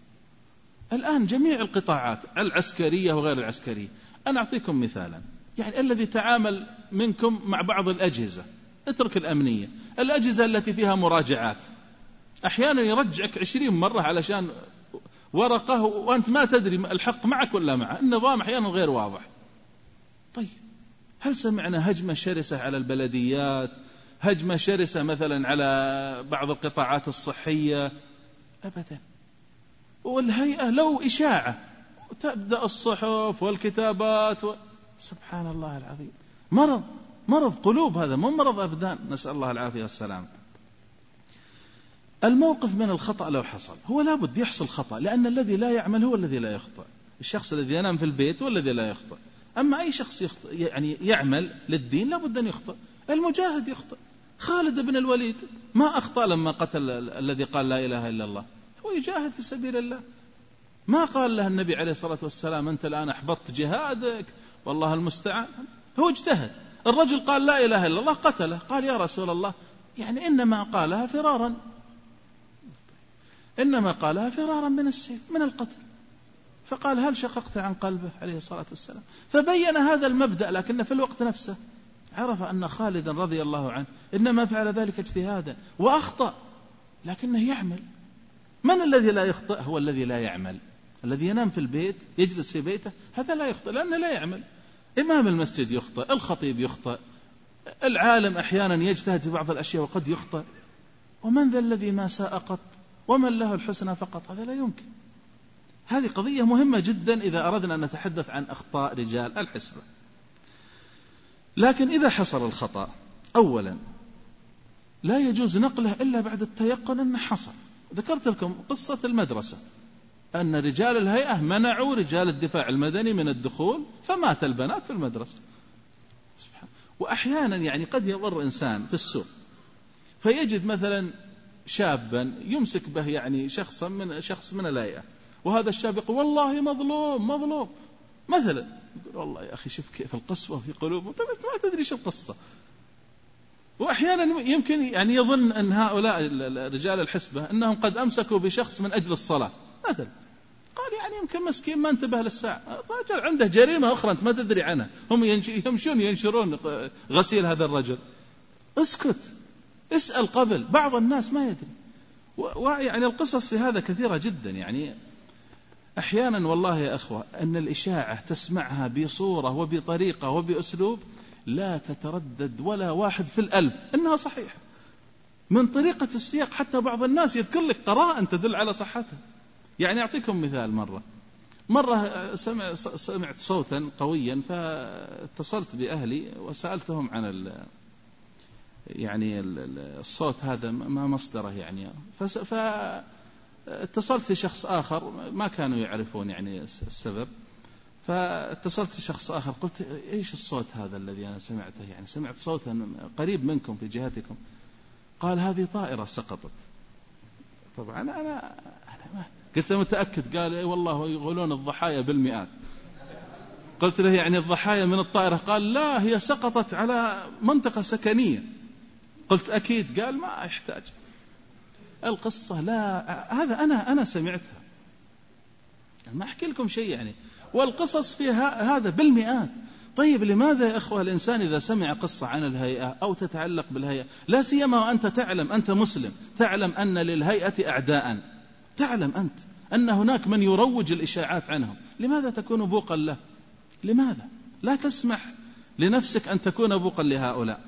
الآن جميع القطاعات العسكرية وغير العسكرية. أنا أعطيكم مثالا. يعني الذي تعامل منكم مع بعض الأجهزة. اترك الأمنية. الأجهزة التي فيها مراجعات. أحيانا يرجعك عشرين مرة علشان ورقة وأنت ما تدري الحق معك ولا معه النظام أحيانا غير واضح. طيب هل سمعنا هجمة شرسة على البلديات؟ هجمة شرسة مثلا على بعض القطاعات الصحية؟ أبدا. والهيئة لو إشاعة تبدأ الصحف والكتابات و... سبحان الله العظيم. مرض مرض قلوب هذا مو مرض أبدان. نسأل الله العافية والسلام الموقف من الخطأ لو حصل. هو لابد يحصل خطأ لأن الذي لا يعمل هو الذي لا يخطئ الشخص الذي ينام في البيت هو الذي لا يخطئ أما أي شخص يخطئ يعني يعمل للدين لابد أن يخطئ المجاهد يخطئ خالد بن الوليد ما أخطأ لما قتل الذي قال لا إله إلا الله. هو يجاهد في سبيل الله. ما قال له النبي عليه الصلاة والسلام أنت الآن أحبطت جهادك والله المستعان. هو اجتهد. الرجل قال لا إله إلا الله قتله. قال يا رسول الله يعني إنما قالها فرارا. إنما قالها فرارا من السيف من القتل. فقال هل شققت عن قلبه؟ عليه الصلاة والسلام. فبين هذا المبدأ لكن في الوقت نفسه عرف أن خالدا رضي الله عنه إنما فعل ذلك اجتهادا وأخطأ لكنه يعمل. من الذي لا يخطئ؟ هو الذي لا يعمل. الذي ينام في البيت يجلس في بيته هذا لا يخطئ لأنه لا يعمل. إمام المسجد يخطئ الخطيب يخطئ العالم أحيانا يجتهد في بعض الأشياء وقد يخطئ. ومن ذا الذي ما ساء قط؟ ومن له الحسنى فقط هذا لا يمكن. هذه قضية مهمة جدا إذا أردنا أن نتحدث عن أخطاء رجال الحسبة لكن إذا حصل الخطأ أولا لا يجوز نقله إلا بعد التيقن أنه حصل. ذكرت لكم قصة المدرسة. أن رجال الهيئة منعوا رجال الدفاع المدني من الدخول فمات البنات في المدرسة. وأحيانا يعني قد يضر إنسان في السوق. فيجد مثلا شابا يمسك به يعني شخصا من شخص من الهيئة. وهذا الشاب يقول والله مظلوم مظلوم. مثلا يقول والله يا أخي شوف كيف القسوة في قلوبهم. طيب ما تدري شو القصة. وأحيانا يمكن يعني يظن أن هؤلاء رجال الحسبة أنهم قد أمسكوا بشخص من أجل الصلاة. مثلا قال يعني يمكن مسكين ما انتبه للساعة. الرجل عنده جريمة أخرى أنت ما تدري عنها. هم يمشون ينشرون غسيل هذا الرجل. اسكت. اسأل قبل. بعض الناس ما يدري. ويعني القصص في هذا كثيرة جدا. يعني أحيانا والله يا أخوة أن الإشاعة تسمعها بصورة وبطريقة وبأسلوب لا تتردد ولا واحد في الألف. أنها صحيحة. من طريقة السياق حتى بعض الناس يذكر لك قراءة تدل على صحتها. يعني أعطيكم مثال مرة. مرة سمع سمعت صوتا قويا فاتصلت بأهلي وسألتهم عن يعني الصوت هذا ما مصدره يعني. فاتصلت في شخص آخر ما كانوا يعرفون يعني السبب. فاتصلت في شخص آخر قلت إيش الصوت هذا الذي أنا سمعته؟ يعني سمعت صوتا قريب منكم في جهتكم. قال هذه طائرة سقطت. طبعا أنا, أنا ما قلت له متأكد؟ قال إيه والله يقولون الضحايا بالمئات. قلت له يعني الضحايا من الطائرة؟ قال لا هي سقطت على منطقة سكنية. قلت أكيد قال ما يحتاج. القصة لا هذا أنا أنا سمعتها. ما أحكي لكم شيء يعني. والقصص فيها هذا بالمئات. طيب لماذا يا إخوة الإنسان إذا سمع قصة عن الهيئة أو تتعلق بالهيئة؟ لا سيما وأنت تعلم أنت مسلم تعلم أن للهيئة أعداء. تعلم أنت أن هناك من يروج الإشاعات عنهم. لماذا تكون بوقا له؟ لماذا؟ لا تسمح لنفسك أن تكون بوقا لهؤلاء.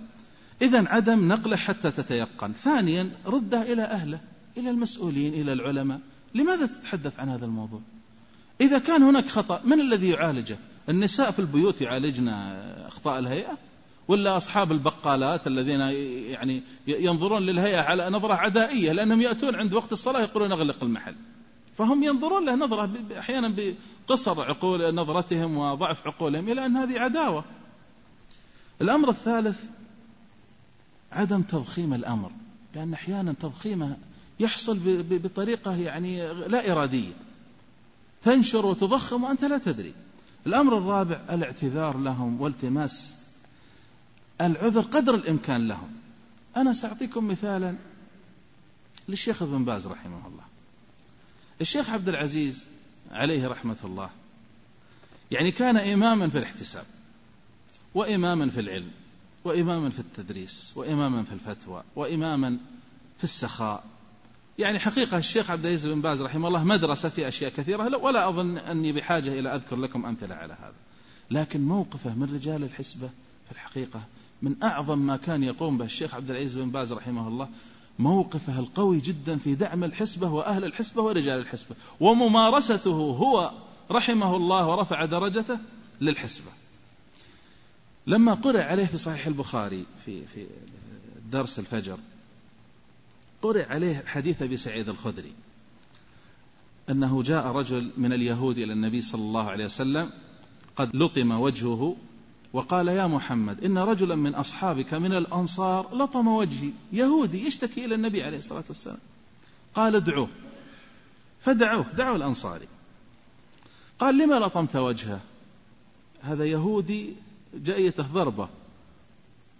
إذا عدم نقله حتى تتيقن. ثانيا رده إلى أهله إلى المسؤولين إلى العلماء. لماذا تتحدث عن هذا الموضوع؟ إذا كان هناك خطأ من الذي يعالجه؟ النساء في البيوت يعالجن أخطاء الهيئة؟ ولا أصحاب البقالات الذين يعني ينظرون للهيئة على نظرة عدائية لأنهم يأتون عند وقت الصلاة يقولون أغلق المحل. فهم ينظرون له نظرة أحيانا بقصر عقول نظرتهم وضعف عقولهم إلى أن هذه عداوة. الأمر الثالث عدم تضخيم الأمر لأن أحيانا تضخيمه يحصل بطريقة يعني لا إرادية. تنشر وتضخم وأنت لا تدري. الأمر الرابع الاعتذار لهم والتماس. العذر قدر الإمكان لهم. أنا سأعطيكم مثالا للشيخ ابن باز رحمه الله. الشيخ عبد العزيز عليه رحمة الله يعني كان إماما في الاحتساب وإماما في العلم. وإماما في التدريس وإماما في الفتوى وإماما في السخاء. يعني حقيقة الشيخ عبد العزيز بن باز رحمه الله مدرسة في أشياء كثيرة ولا أظن أني بحاجة إلى أذكر لكم أمثلة على هذا. لكن موقفه من رجال الحسبة في الحقيقة من أعظم ما كان يقوم به الشيخ عبد العزيز بن باز رحمه الله موقفه القوي جدا في دعم الحسبة وأهل الحسبة ورجال الحسبة وممارسته هو رحمه الله ورفع درجته للحسبة. لما قرأ عليه في صحيح البخاري في في درس الفجر قرئ عليه حديث أبي سعيد الخدري أنه جاء رجل من اليهود إلى النبي صلى الله عليه وسلم قد لطم وجهه وقال يا محمد إن رجلا من أصحابك من الأنصار لطم وجهي يهودي يشتكي إلى النبي عليه الصلاة والسلام. قال ادعوه. فدعوه دعوا الأنصاري. قال لما لطمت وجهه؟ هذا يهودي جايته ضربة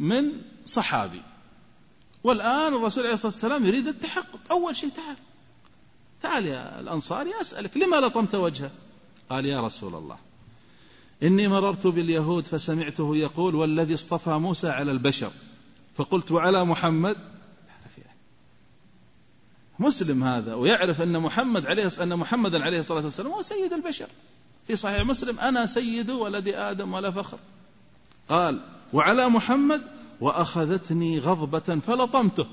من صحابي. والآن الرسول عليه الصلاة والسلام يريد التحقق. أول شيء تعال. تعال يا الأنصاري أسألك لما لطمت وجهه؟ قال يا رسول الله إني مررت باليهود فسمعته يقول والذي اصطفى موسى على البشر. فقلت وعلى محمد مسلم هذا ويعرف أن محمد عليه أن محمدا عليه الصلاة والسلام هو سيد البشر. في صحيح مسلم أنا سيد ولد آدم ولا فخر. قال وعلى محمد وأخذتني غضبة فلطمته.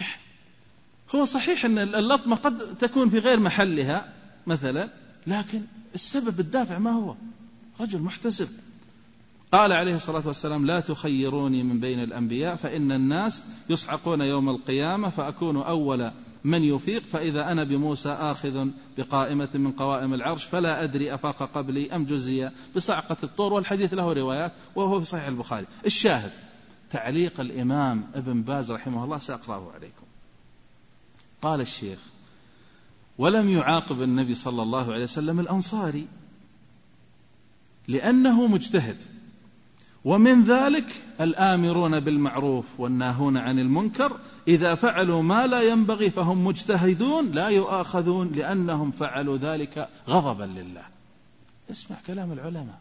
يعني هو صحيح أن اللطمة قد تكون في غير محلها مثلا لكن السبب الدافع ما هو؟ رجل محتسب. قال عليه الصلاة والسلام لا تخيروني من بين الأنبياء فإن الناس يصعقون يوم القيامة فأكون أول من يفيق فإذا أنا بموسى آخذ بقائمة من قوائم العرش فلا أدري أفاق قبلي أم جزي بصعقة الطور والحديث له روايات وهو في صحيح البخاري. الشاهد تعليق الإمام ابن باز رحمه الله سأقرأه عليكم. قال الشيخ ولم يعاقب النبي صلى الله عليه وسلم الأنصاري لأنه مجتهد. ومن ذلك الآمرون بالمعروف والناهون عن المنكر. إذا فعلوا ما لا ينبغي فهم مجتهدون لا يؤاخذون لأنهم فعلوا ذلك غضبا لله. اسمع كلام العلماء.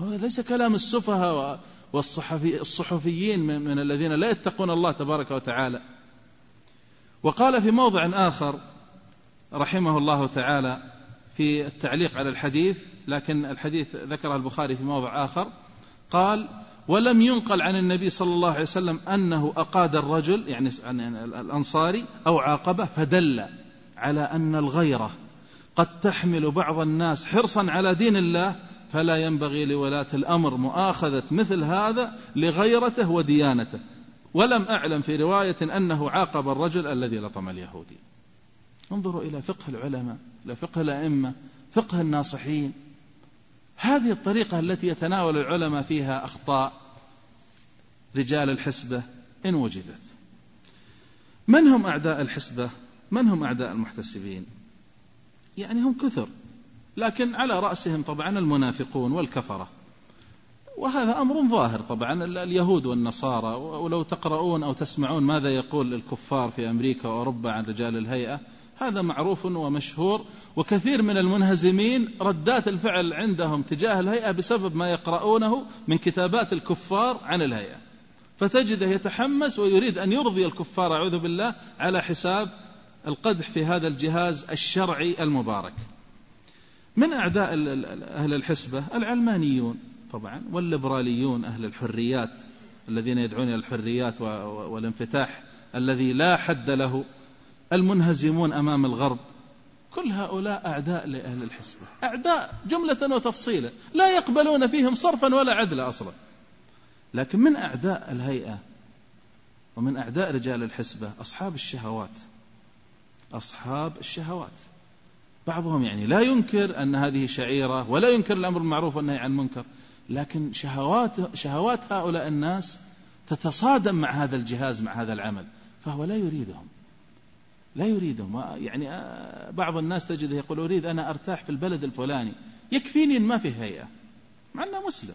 هو ليس كلام السفهاء والصحفي الصحفيين من, الذين لا يتقون الله تبارك وتعالى. وقال في موضع آخر رحمه الله تعالى في التعليق على الحديث لكن الحديث ذكره البخاري في موضع آخر. قال ولم ينقل عن النبي صلى الله عليه وسلم أنه أقاد الرجل يعني الأنصاري أو عاقبه فدل على أن الغيرة قد تحمل بعض الناس حرصا على دين الله فلا ينبغي لولاة الأمر مؤاخذة مثل هذا لغيرته وديانته. ولم أعلم في رواية أنه عاقب الرجل الذي لطم اليهودي. انظروا إلى فقه العلماء إلى فقه الأئمة فقه الناصحين. هذه الطريقة التي يتناول العلماء فيها أخطاء رجال الحسبة إن وجدت. من هم أعداء الحسبة؟ من هم أعداء المحتسبين؟ يعني هم كثر لكن على رأسهم طبعا المنافقون والكفرة. وهذا أمر ظاهر طبعا اليهود والنصارى ولو تقرؤون أو تسمعون ماذا يقول الكفار في أمريكا وأوروبا عن رجال الهيئة هذا معروف ومشهور وكثير من المنهزمين ردات الفعل عندهم تجاه الهيئة بسبب ما يقرؤونه من كتابات الكفار عن الهيئة. فتجده يتحمس ويريد أن يرضي الكفار أعوذ بالله على حساب القدح في هذا الجهاز الشرعي المبارك. من أعداء أهل الحسبة؟ العلمانيون طبعا والليبراليون أهل الحريات الذين يدعون إلى الحريات والانفتاح الذي لا حد له. المنهزمون أمام الغرب كل هؤلاء أعداء لأهل الحسبة أعداء جملة وتفصيلا لا يقبلون فيهم صرفا ولا عدلا أصلا. لكن من أعداء الهيئة ومن أعداء رجال الحسبة؟ أصحاب الشهوات. أصحاب الشهوات. بعضهم يعني لا ينكر أن هذه شعيرة ولا ينكر الأمر بالمعروف والنهي عن المنكر لكن شهوات شهوات هؤلاء الناس تتصادم مع هذا الجهاز مع هذا العمل فهو لا يريدهم. لا يريدهم. يعني آه، بعض الناس تجده يقول أريد أنا أرتاح في البلد الفلاني. يكفيني إن ما في هيئة. مع أنه مسلم.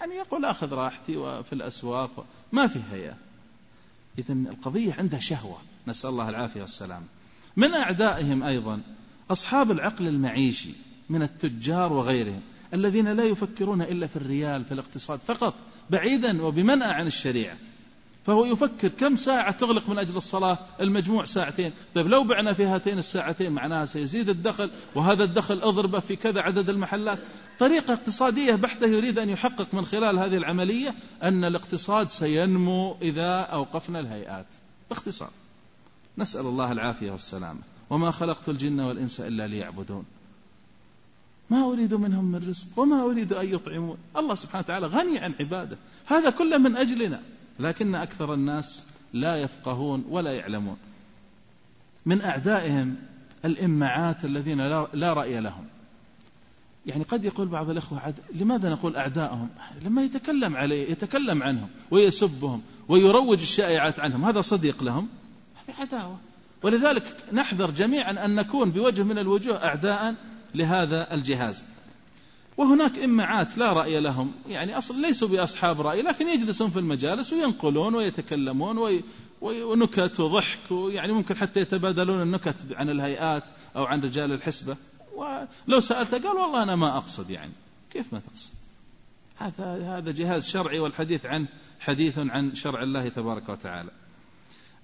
يعني يقول أخذ راحتي وفي الأسواق. ما في هيئة. إذا القضية عندها شهوة. نسأل الله العافية والسلام. من أعدائهم أيضا؟ أصحاب العقل المعيشي من التجار وغيرهم الذين لا يفكرون إلا في الريال في الاقتصاد فقط بعيدا وبمنأى عن الشريعة. فهو يفكر كم ساعة تغلق من أجل الصلاة؟ المجموع ساعتين. طيب لو بعنا في هاتين الساعتين معناها سيزيد الدخل وهذا الدخل أضربه في كذا عدد المحلات. طريقة اقتصادية بحتة يريد أن يحقق من خلال هذه العملية أن الاقتصاد سينمو إذا أوقفنا الهيئات. باختصار. نسأل الله العافية والسلامة. وما خلقت الجن والإنس إلا ليعبدون. ما أريد منهم من رزق وما أريد أن يطعمون. الله سبحانه وتعالى غني عن عباده. هذا كله من أجلنا. لكن أكثر الناس لا يفقهون ولا يعلمون. من أعدائهم الإمعات الذين لا رأي لهم. يعني قد يقول بعض الإخوة. لماذا نقول أعدائهم؟ لما يتكلم عليه يتكلم عنهم ويسبهم ويروج الشائعات عنهم. هذا صديق لهم. هذه عداوة. ولذلك نحذر جميعا أن نكون بوجه من الوجوه أعداء لهذا الجهاز. وهناك إمعات لا رأي لهم. يعني أصلا ليسوا بأصحاب رأي لكن يجلسون في المجالس وينقلون ويتكلمون وي ونكت وضحك ويعني ممكن حتى يتبادلون النكت عن الهيئات أو عن رجال الحسبة. ولو سألته قال والله أنا ما أقصد يعني. كيف ما تقصد؟ هذا هذا جهاز شرعي والحديث عنه حديث عن شرع الله تبارك وتعالى.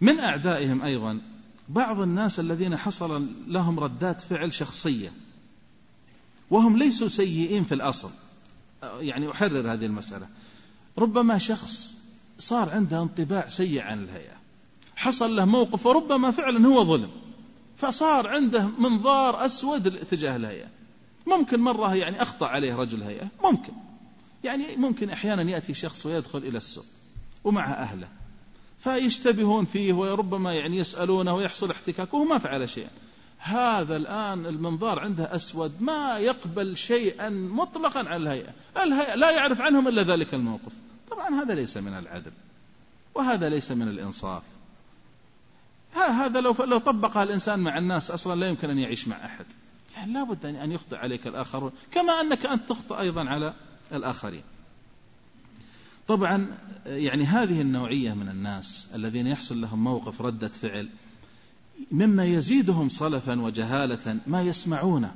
من أعدائهم أيضا بعض الناس الذين حصل لهم ردات فعل شخصية. وهم ليسوا سيئين في الأصل. يعني أحرر هذه المسألة. ربما شخص صار عنده انطباع سيء عن الهيئة. حصل له موقف وربما فعلا هو ظلم. فصار عنده منظار أسود تجاه الهيئة. ممكن مرة يعني أخطأ عليه رجل هيئة. ممكن. يعني ممكن أحيانا يأتي شخص ويدخل إلى السوق ومع أهله. فيشتبهون فيه وربما يعني يسألونه ويحصل احتكاك وهو ما فعل شيئا. هذا الآن المنظار عنده أسود ما يقبل شيئا مطلقا عن الهيئة. الهيئة لا يعرف عنهم إلا ذلك الموقف. طبعا هذا ليس من العدل وهذا ليس من الإنصاف. هذا لو لو طبقها الإنسان مع الناس أصلا لا يمكن أن يعيش مع أحد. يعني لا بد أن يخطئ عليك الآخرون كما أنك أنت تخطئ أيضا على الآخرين. طبعا يعني هذه النوعية من الناس الذين يحصل لهم موقف ردة فعل مما يزيدهم صلفا وجهالة ما يسمعونه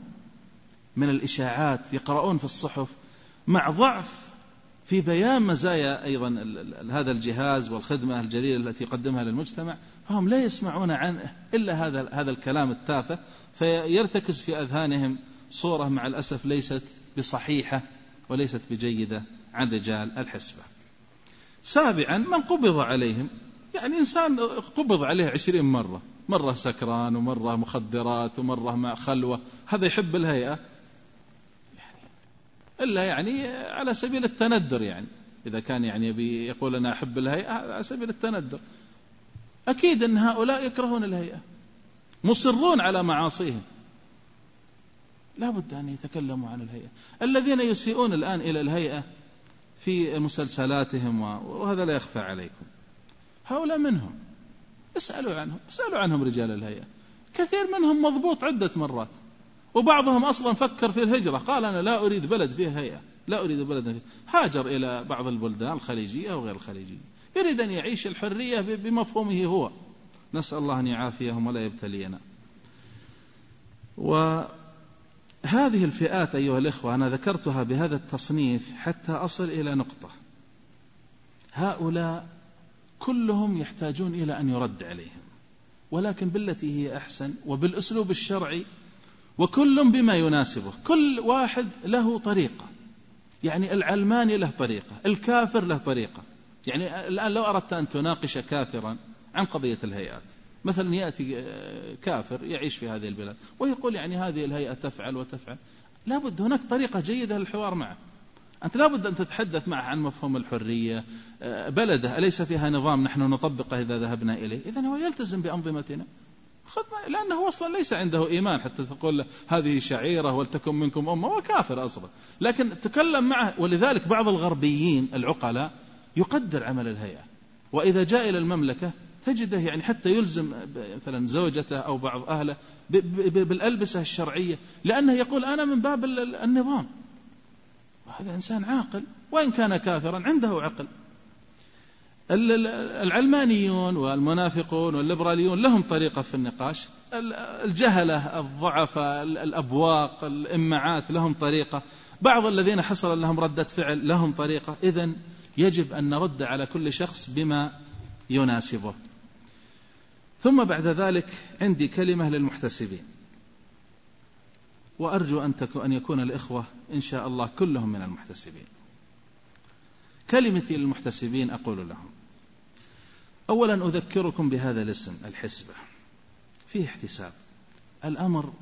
من الإشاعات يقرؤون في الصحف مع ضعف في بيان مزايا أيضا هذا الجهاز والخدمة الجليلة التي يقدمها للمجتمع فهم لا يسمعون عنه إلا هذا هذا الكلام التافه فيرتكز في أذهانهم صورة مع الأسف ليست بصحيحة وليست بجيدة عن رجال الحسبة. سابعا من قبض عليهم يعني إنسان قبض عليه عشرين مرة. مرة سكران ومرة مخدرات ومرة مع خلوة. هذا يحب الهيئة. إلا يعني على سبيل التندر يعني. إذا كان يعني يبي يقول أنا أحب الهيئة على سبيل التندر. أكيد أن هؤلاء يكرهون الهيئة. مصرون على معاصيهم. لا بد أن يتكلموا عن الهيئة. الذين يسيئون الآن إلى الهيئة في مسلسلاتهم وهذا لا يخفى عليكم. هؤلاء منهم. اسألوا عنهم اسألوا عنهم رجال الهيئة. كثير منهم مضبوط عدة مرات وبعضهم أصلا فكر في الهجرة قال أنا لا أريد بلد فيه هيئة لا أريد بلدا هاجر إلى بعض البلدان الخليجية أو غير الخليجية يريد أن يعيش الحرية بمفهومه هو. نسأل الله أن يعافيهم ولا يبتلينا. وهذه الفئات أيها الإخوة أنا ذكرتها بهذا التصنيف حتى أصل إلى نقطة. هؤلاء كلهم يحتاجون إلى أن يرد عليهم ولكن بالتي هي أحسن وبالأسلوب الشرعي وكل بما يناسبه كل واحد له طريقة يعني العلماني له طريقة الكافر له طريقة. يعني الآن لو أردت أن تناقش كافرا عن قضية الهيئات مثلا يأتي كافر يعيش في هذه البلاد ويقول يعني هذه الهيئة تفعل وتفعل لابد هناك طريقة جيدة للحوار معه. أنت لابد أن تتحدث معه عن مفهوم الحرية. بلده أليس فيها نظام نحن نطبقه إذا ذهبنا إليه؟ إذا هو يلتزم بأنظمتنا. خذ لأنه أصلا ليس عنده إيمان حتى تقول هذه شعيرة ولتكن منكم أمة هو كافر أصلا. لكن تكلم معه ولذلك بعض الغربيين العقلاء يقدر عمل الهيئة. وإذا جاء إلى المملكة تجده يعني حتى يلزم مثلا زوجته أو بعض أهله بالألبسة الشرعية لأنه يقول أنا من باب النظام. وهذا إنسان عاقل وإن كان كافرا عنده عقل. العلمانيون والمنافقون والليبراليون لهم طريقة في النقاش. الجهلة الضعفاء الأبواق الإمعات لهم طريقة. بعض الذين حصل لهم ردة فعل لهم طريقة. إذا يجب أن نرد على كل شخص بما يناسبه. ثم بعد ذلك عندي كلمة للمحتسبين. وأرجو أن, أن يكون الإخوة إن شاء الله كلهم من المحتسبين. كلمتي للمحتسبين أقول لهم أولا أذكركم بهذا الاسم الحسبة. فيه احتساب. الأمر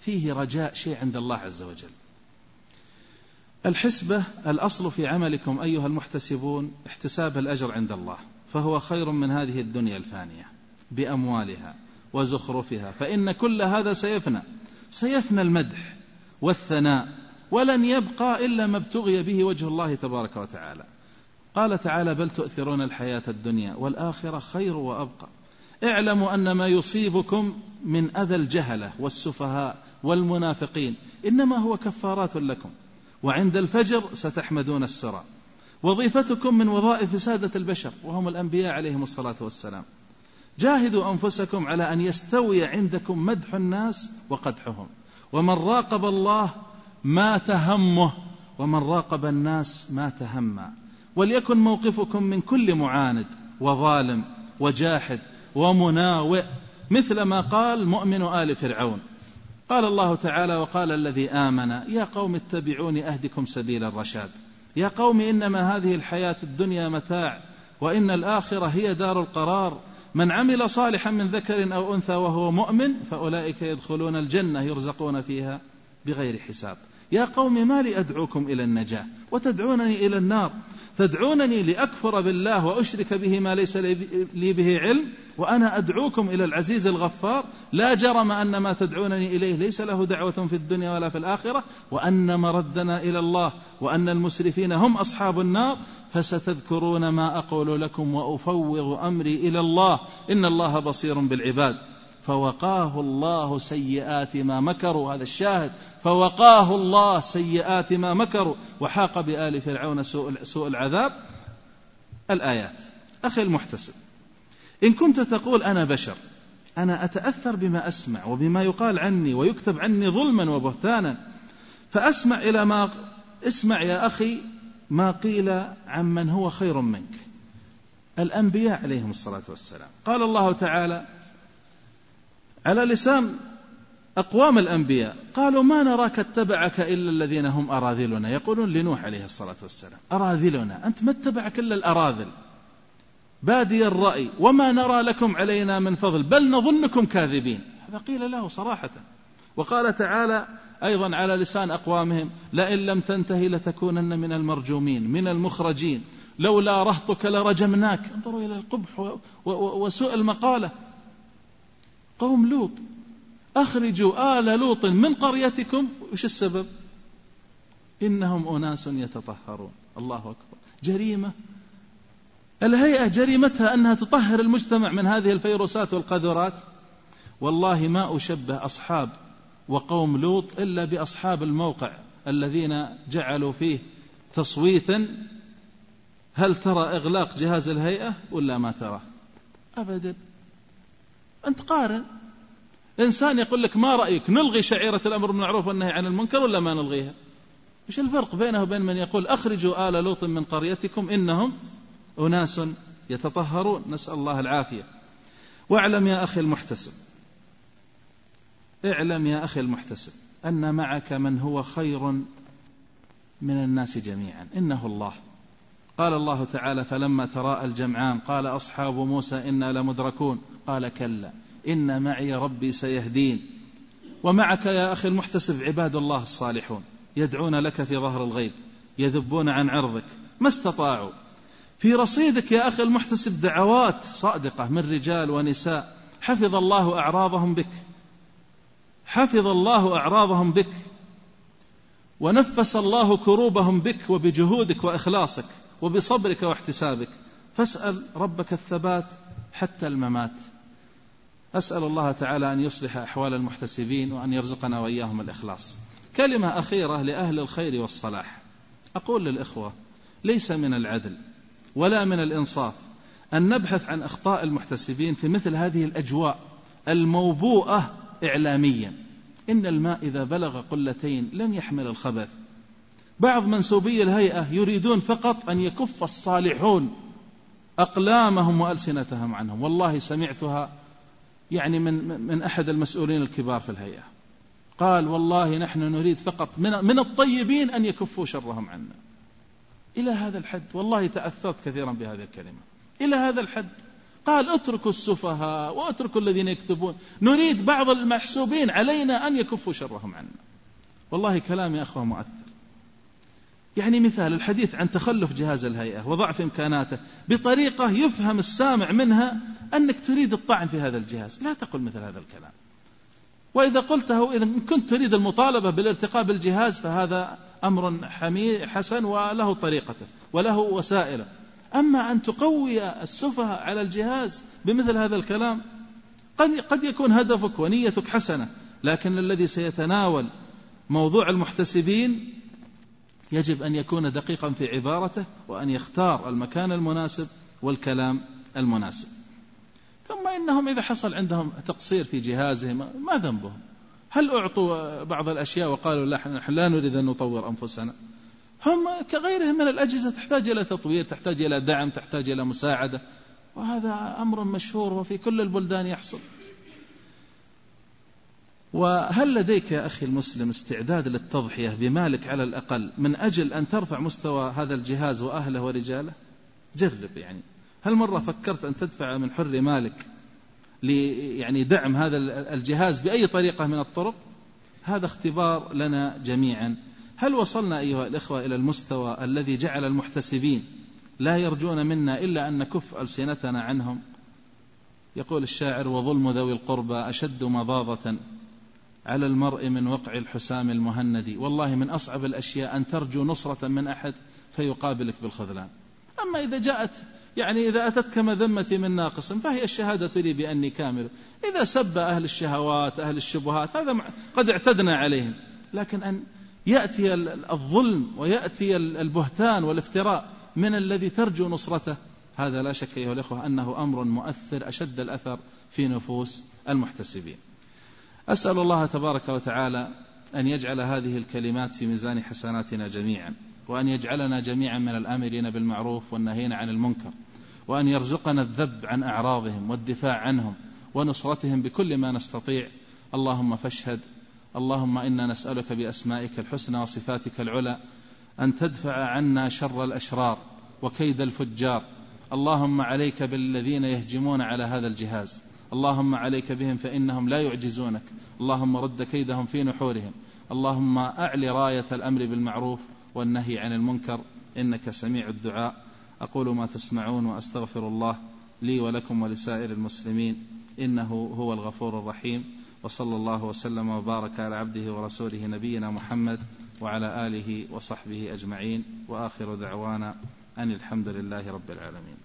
فيه رجاء شيء عند الله عز وجل. الحسبة الأصل في عملكم أيها المحتسبون احتساب الأجر عند الله فهو خير من هذه الدنيا الفانية بأموالها وزخرفها فإن كل هذا سيفنى. سيفنى المدح والثناء ولن يبقى إلا ما ابتغي به وجه الله تبارك وتعالى. قال تعالى بل تؤثرون الحياة الدنيا والآخرة خير وأبقى. اعلموا أن ما يصيبكم من أذى الجهلة والسفهاء والمنافقين إنما هو كفارات لكم وعند الفجر ستحمدون السرى. وظيفتكم من وظائف سادة البشر وهم الأنبياء عليهم الصلاة والسلام. جاهدوا أنفسكم على أن يستوي عندكم مدح الناس وقدحهم. ومن راقب الله مات همه ومن راقب الناس مات هما. وليكن موقفكم من كل معاند وظالم وجاحد ومناوئ مثل ما قال مؤمن آل فرعون. قال الله تعالى وقال الذي آمن يا قوم اتبعون أهدكم سبيل الرشاد يا قوم إنما هذه الحياة الدنيا متاع وإن الآخرة هي دار القرار من عمل صالحا من ذكر أو أنثى وهو مؤمن فأولئك يدخلون الجنة يرزقون فيها بغير حساب. يا قوم ما لي أدعوكم إلى النجاة وتدعونني إلى النار؟ تدعونني لأكفر بالله وأشرك به ما ليس لي به علم وأنا أدعوكم إلى العزيز الغفار. لا جرم أن ما تدعونني إليه ليس له دعوة في الدنيا ولا في الآخرة وأن مردنا إلى الله وأن المسرفين هم أصحاب النار. فستذكرون ما أقول لكم وأفوض أمري إلى الله. إن الله بصير بالعباد. فوقاه الله سيئات ما مكروا هذا الشاهد. فوقاه الله سيئات ما مكروا. وحاق بآل فرعون سوء, سوء العذاب. الآيات. أخي المحتسب إن كنت تقول أنا بشر أنا أتأثر بما أسمع وبما يقال عني ويكتب عني ظلما وبهتانا فأسمع إلى ما اسمع يا أخي ما قيل عمن هو خير منك. الأنبياء عليهم الصلاة والسلام. قال الله تعالى على لسان أقوام الأنبياء. قالوا ما نراك اتبعك إلا الذين هم أراذلنا. يقولون لنوح عليه الصلاة والسلام أراذلنا أنت ما اتبعك إلا الأراذل. بادي الرأي وما نرى لكم علينا من فضل بل نظنكم كاذبين. هذا قيل له صراحة. وقال تعالى أيضا على لسان أقوامهم لئن لم تنتهي لتكونن من المرجومين من المخرجين. لولا رهطك لرجمناك. انظروا إلى القبح وسوء المقالة. قوم لوط. أخرجوا آل لوط من قريتكم. وش السبب؟ إنهم أناس يتطهرون. الله أكبر. جريمة. الهيئة جريمتها أنها تطهر المجتمع من هذه الفيروسات والقذرات والله ما أشبه أصحاب وقوم لوط إلا بأصحاب الموقع الذين جعلوا فيه تصويتا. هل ترى إغلاق جهاز الهيئة؟ ولا ما ترى. أبدا. أنت قارن. إنسان يقول لك ما رأيك نلغي شعيرة الأمر بالمعروف والنهي عن المنكر ولا ما نلغيها؟ إيش الفرق بينه وبين من يقول أخرجوا آل لوط من قريتكم إنهم أناس يتطهرون؟ نسأل الله العافية. واعلم يا أخي المحتسب. اعلم يا أخي المحتسب أن معك من هو خير من الناس جميعا. إنه الله. قال الله تعالى فلما تراءى الجمعان قال أصحاب موسى إنا لمدركون قال كلا إن معي ربي سيهدين ومعك يا أخي المحتسب عباد الله الصالحون يدعون لك في ظهر الغيب يذبون عن عرضك ما استطاعوا في رصيدك يا أخي المحتسب دعوات صادقة من رجال ونساء حفظ الله أعراضهم بك حفظ الله أعراضهم بك ونفس الله كروبهم بك وبجهودك وإخلاصك وبصبرك واحتسابك فاسأل ربك الثبات حتى الممات. أسأل الله تعالى أن يصلح أحوال المحتسبين وأن يرزقنا وإياهم الإخلاص. كلمة أخيرة لأهل الخير والصلاح. أقول للإخوة ليس من العدل ولا من الإنصاف أن نبحث عن أخطاء المحتسبين في مثل هذه الأجواء الموبوءة إعلاميا. إن الماء إذا بلغ قلتين لن يحمل الخبث. بعض منسوبي الهيئة يريدون فقط أن يكف الصالحون أقلامهم وألسنتهم عنهم. والله سمعتها يعني من من أحد المسؤولين الكبار في الهيئة. قال والله نحن نريد فقط من من الطيبين أن يكفوا شرهم عنا. إلى هذا الحد والله تأثرت كثيرا بهذه الكلمة. إلى هذا الحد. قال اتركوا السفهاء واتركوا الذين يكتبون. نريد بعض المحسوبين علينا أن يكفوا شرهم عنا. والله كلام يا أخوة مؤثر. يعني مثال الحديث عن تخلف جهاز الهيئة وضعف إمكاناته بطريقة يفهم السامع منها أنك تريد الطعن في هذا الجهاز. لا تقل مثل هذا الكلام. وإذا قلته إذا كنت تريد المطالبة بالارتقاء بالجهاز فهذا أمر حمي حسن وله طريقته وله وسائله. أما أن تقوي السفهاء على الجهاز بمثل هذا الكلام قد قد يكون هدفك ونيتك حسنة لكن الذي سيتناول موضوع المحتسبين يجب أن يكون دقيقا في عبارته وأن يختار المكان المناسب والكلام المناسب. ثم إنهم إذا حصل عندهم تقصير في جهازهم ما ذنبهم؟ هل أعطوا بعض الأشياء وقالوا لا نحن لا نريد أن نطور أنفسنا؟ هم كغيرهم من الأجهزة تحتاج إلى تطوير تحتاج إلى دعم تحتاج إلى مساعدة وهذا أمر مشهور وفي كل البلدان يحصل. وهل لديك يا أخي المسلم استعداد للتضحية بمالك على الأقل من أجل أن ترفع مستوى هذا الجهاز وأهله ورجاله؟ جرب يعني. هل مرة فكرت أن تدفع من حر مالك يعني دعم هذا الجهاز بأي طريقة من الطرق؟ هذا اختبار لنا جميعا. هل وصلنا أيها الإخوة إلى المستوى الذي جعل المحتسبين لا يرجون منا إلا أن نكف ألسنتنا عنهم؟ يقول الشاعر وظلم ذوي القربى أشد مضاضة على المرء من وقع الحسام المهند. والله من أصعب الأشياء أن ترجو نصرة من أحد فيقابلك بالخذلان. أما إذا جاءت يعني إذا أتتك مذمتي من ناقص فهي الشهادة لي بأني كامل. إذا سب أهل الشهوات أهل الشبهات هذا قد اعتدنا عليهم. لكن أن يأتي الظلم ويأتي البهتان والافتراء من الذي ترجو نصرته هذا لا شك أيها الأخوة أنه أمر مؤثر أشد الأثر في نفوس المحتسبين. أسأل الله تبارك وتعالى أن يجعل هذه الكلمات في ميزان حسناتنا جميعا وأن يجعلنا جميعا من الآمرين بالمعروف والنهين عن المنكر وأن يرزقنا الذب عن أعراضهم والدفاع عنهم ونصرتهم بكل ما نستطيع. اللهم فاشهد اللهم إنا نسألك بأسمائك الحسنى وصفاتك العلى أن تدفع عنا شر الأشرار وكيد الفجار. اللهم عليك بالذين يهجمون على هذا الجهاز. اللهم عليك بهم فإنهم لا يعجزونك. اللهم رد كيدهم في نحورهم. اللهم أعل راية الأمر بالمعروف والنهي عن المنكر. إنك سميع الدعاء. أقول ما تسمعون وأستغفر الله لي ولكم ولسائر المسلمين. إنه هو الغفور الرحيم. وصلى الله وسلم وبارك على عبده ورسوله نبينا محمد وعلى آله وصحبه أجمعين. وآخر دعوانا أن الحمد لله رب العالمين.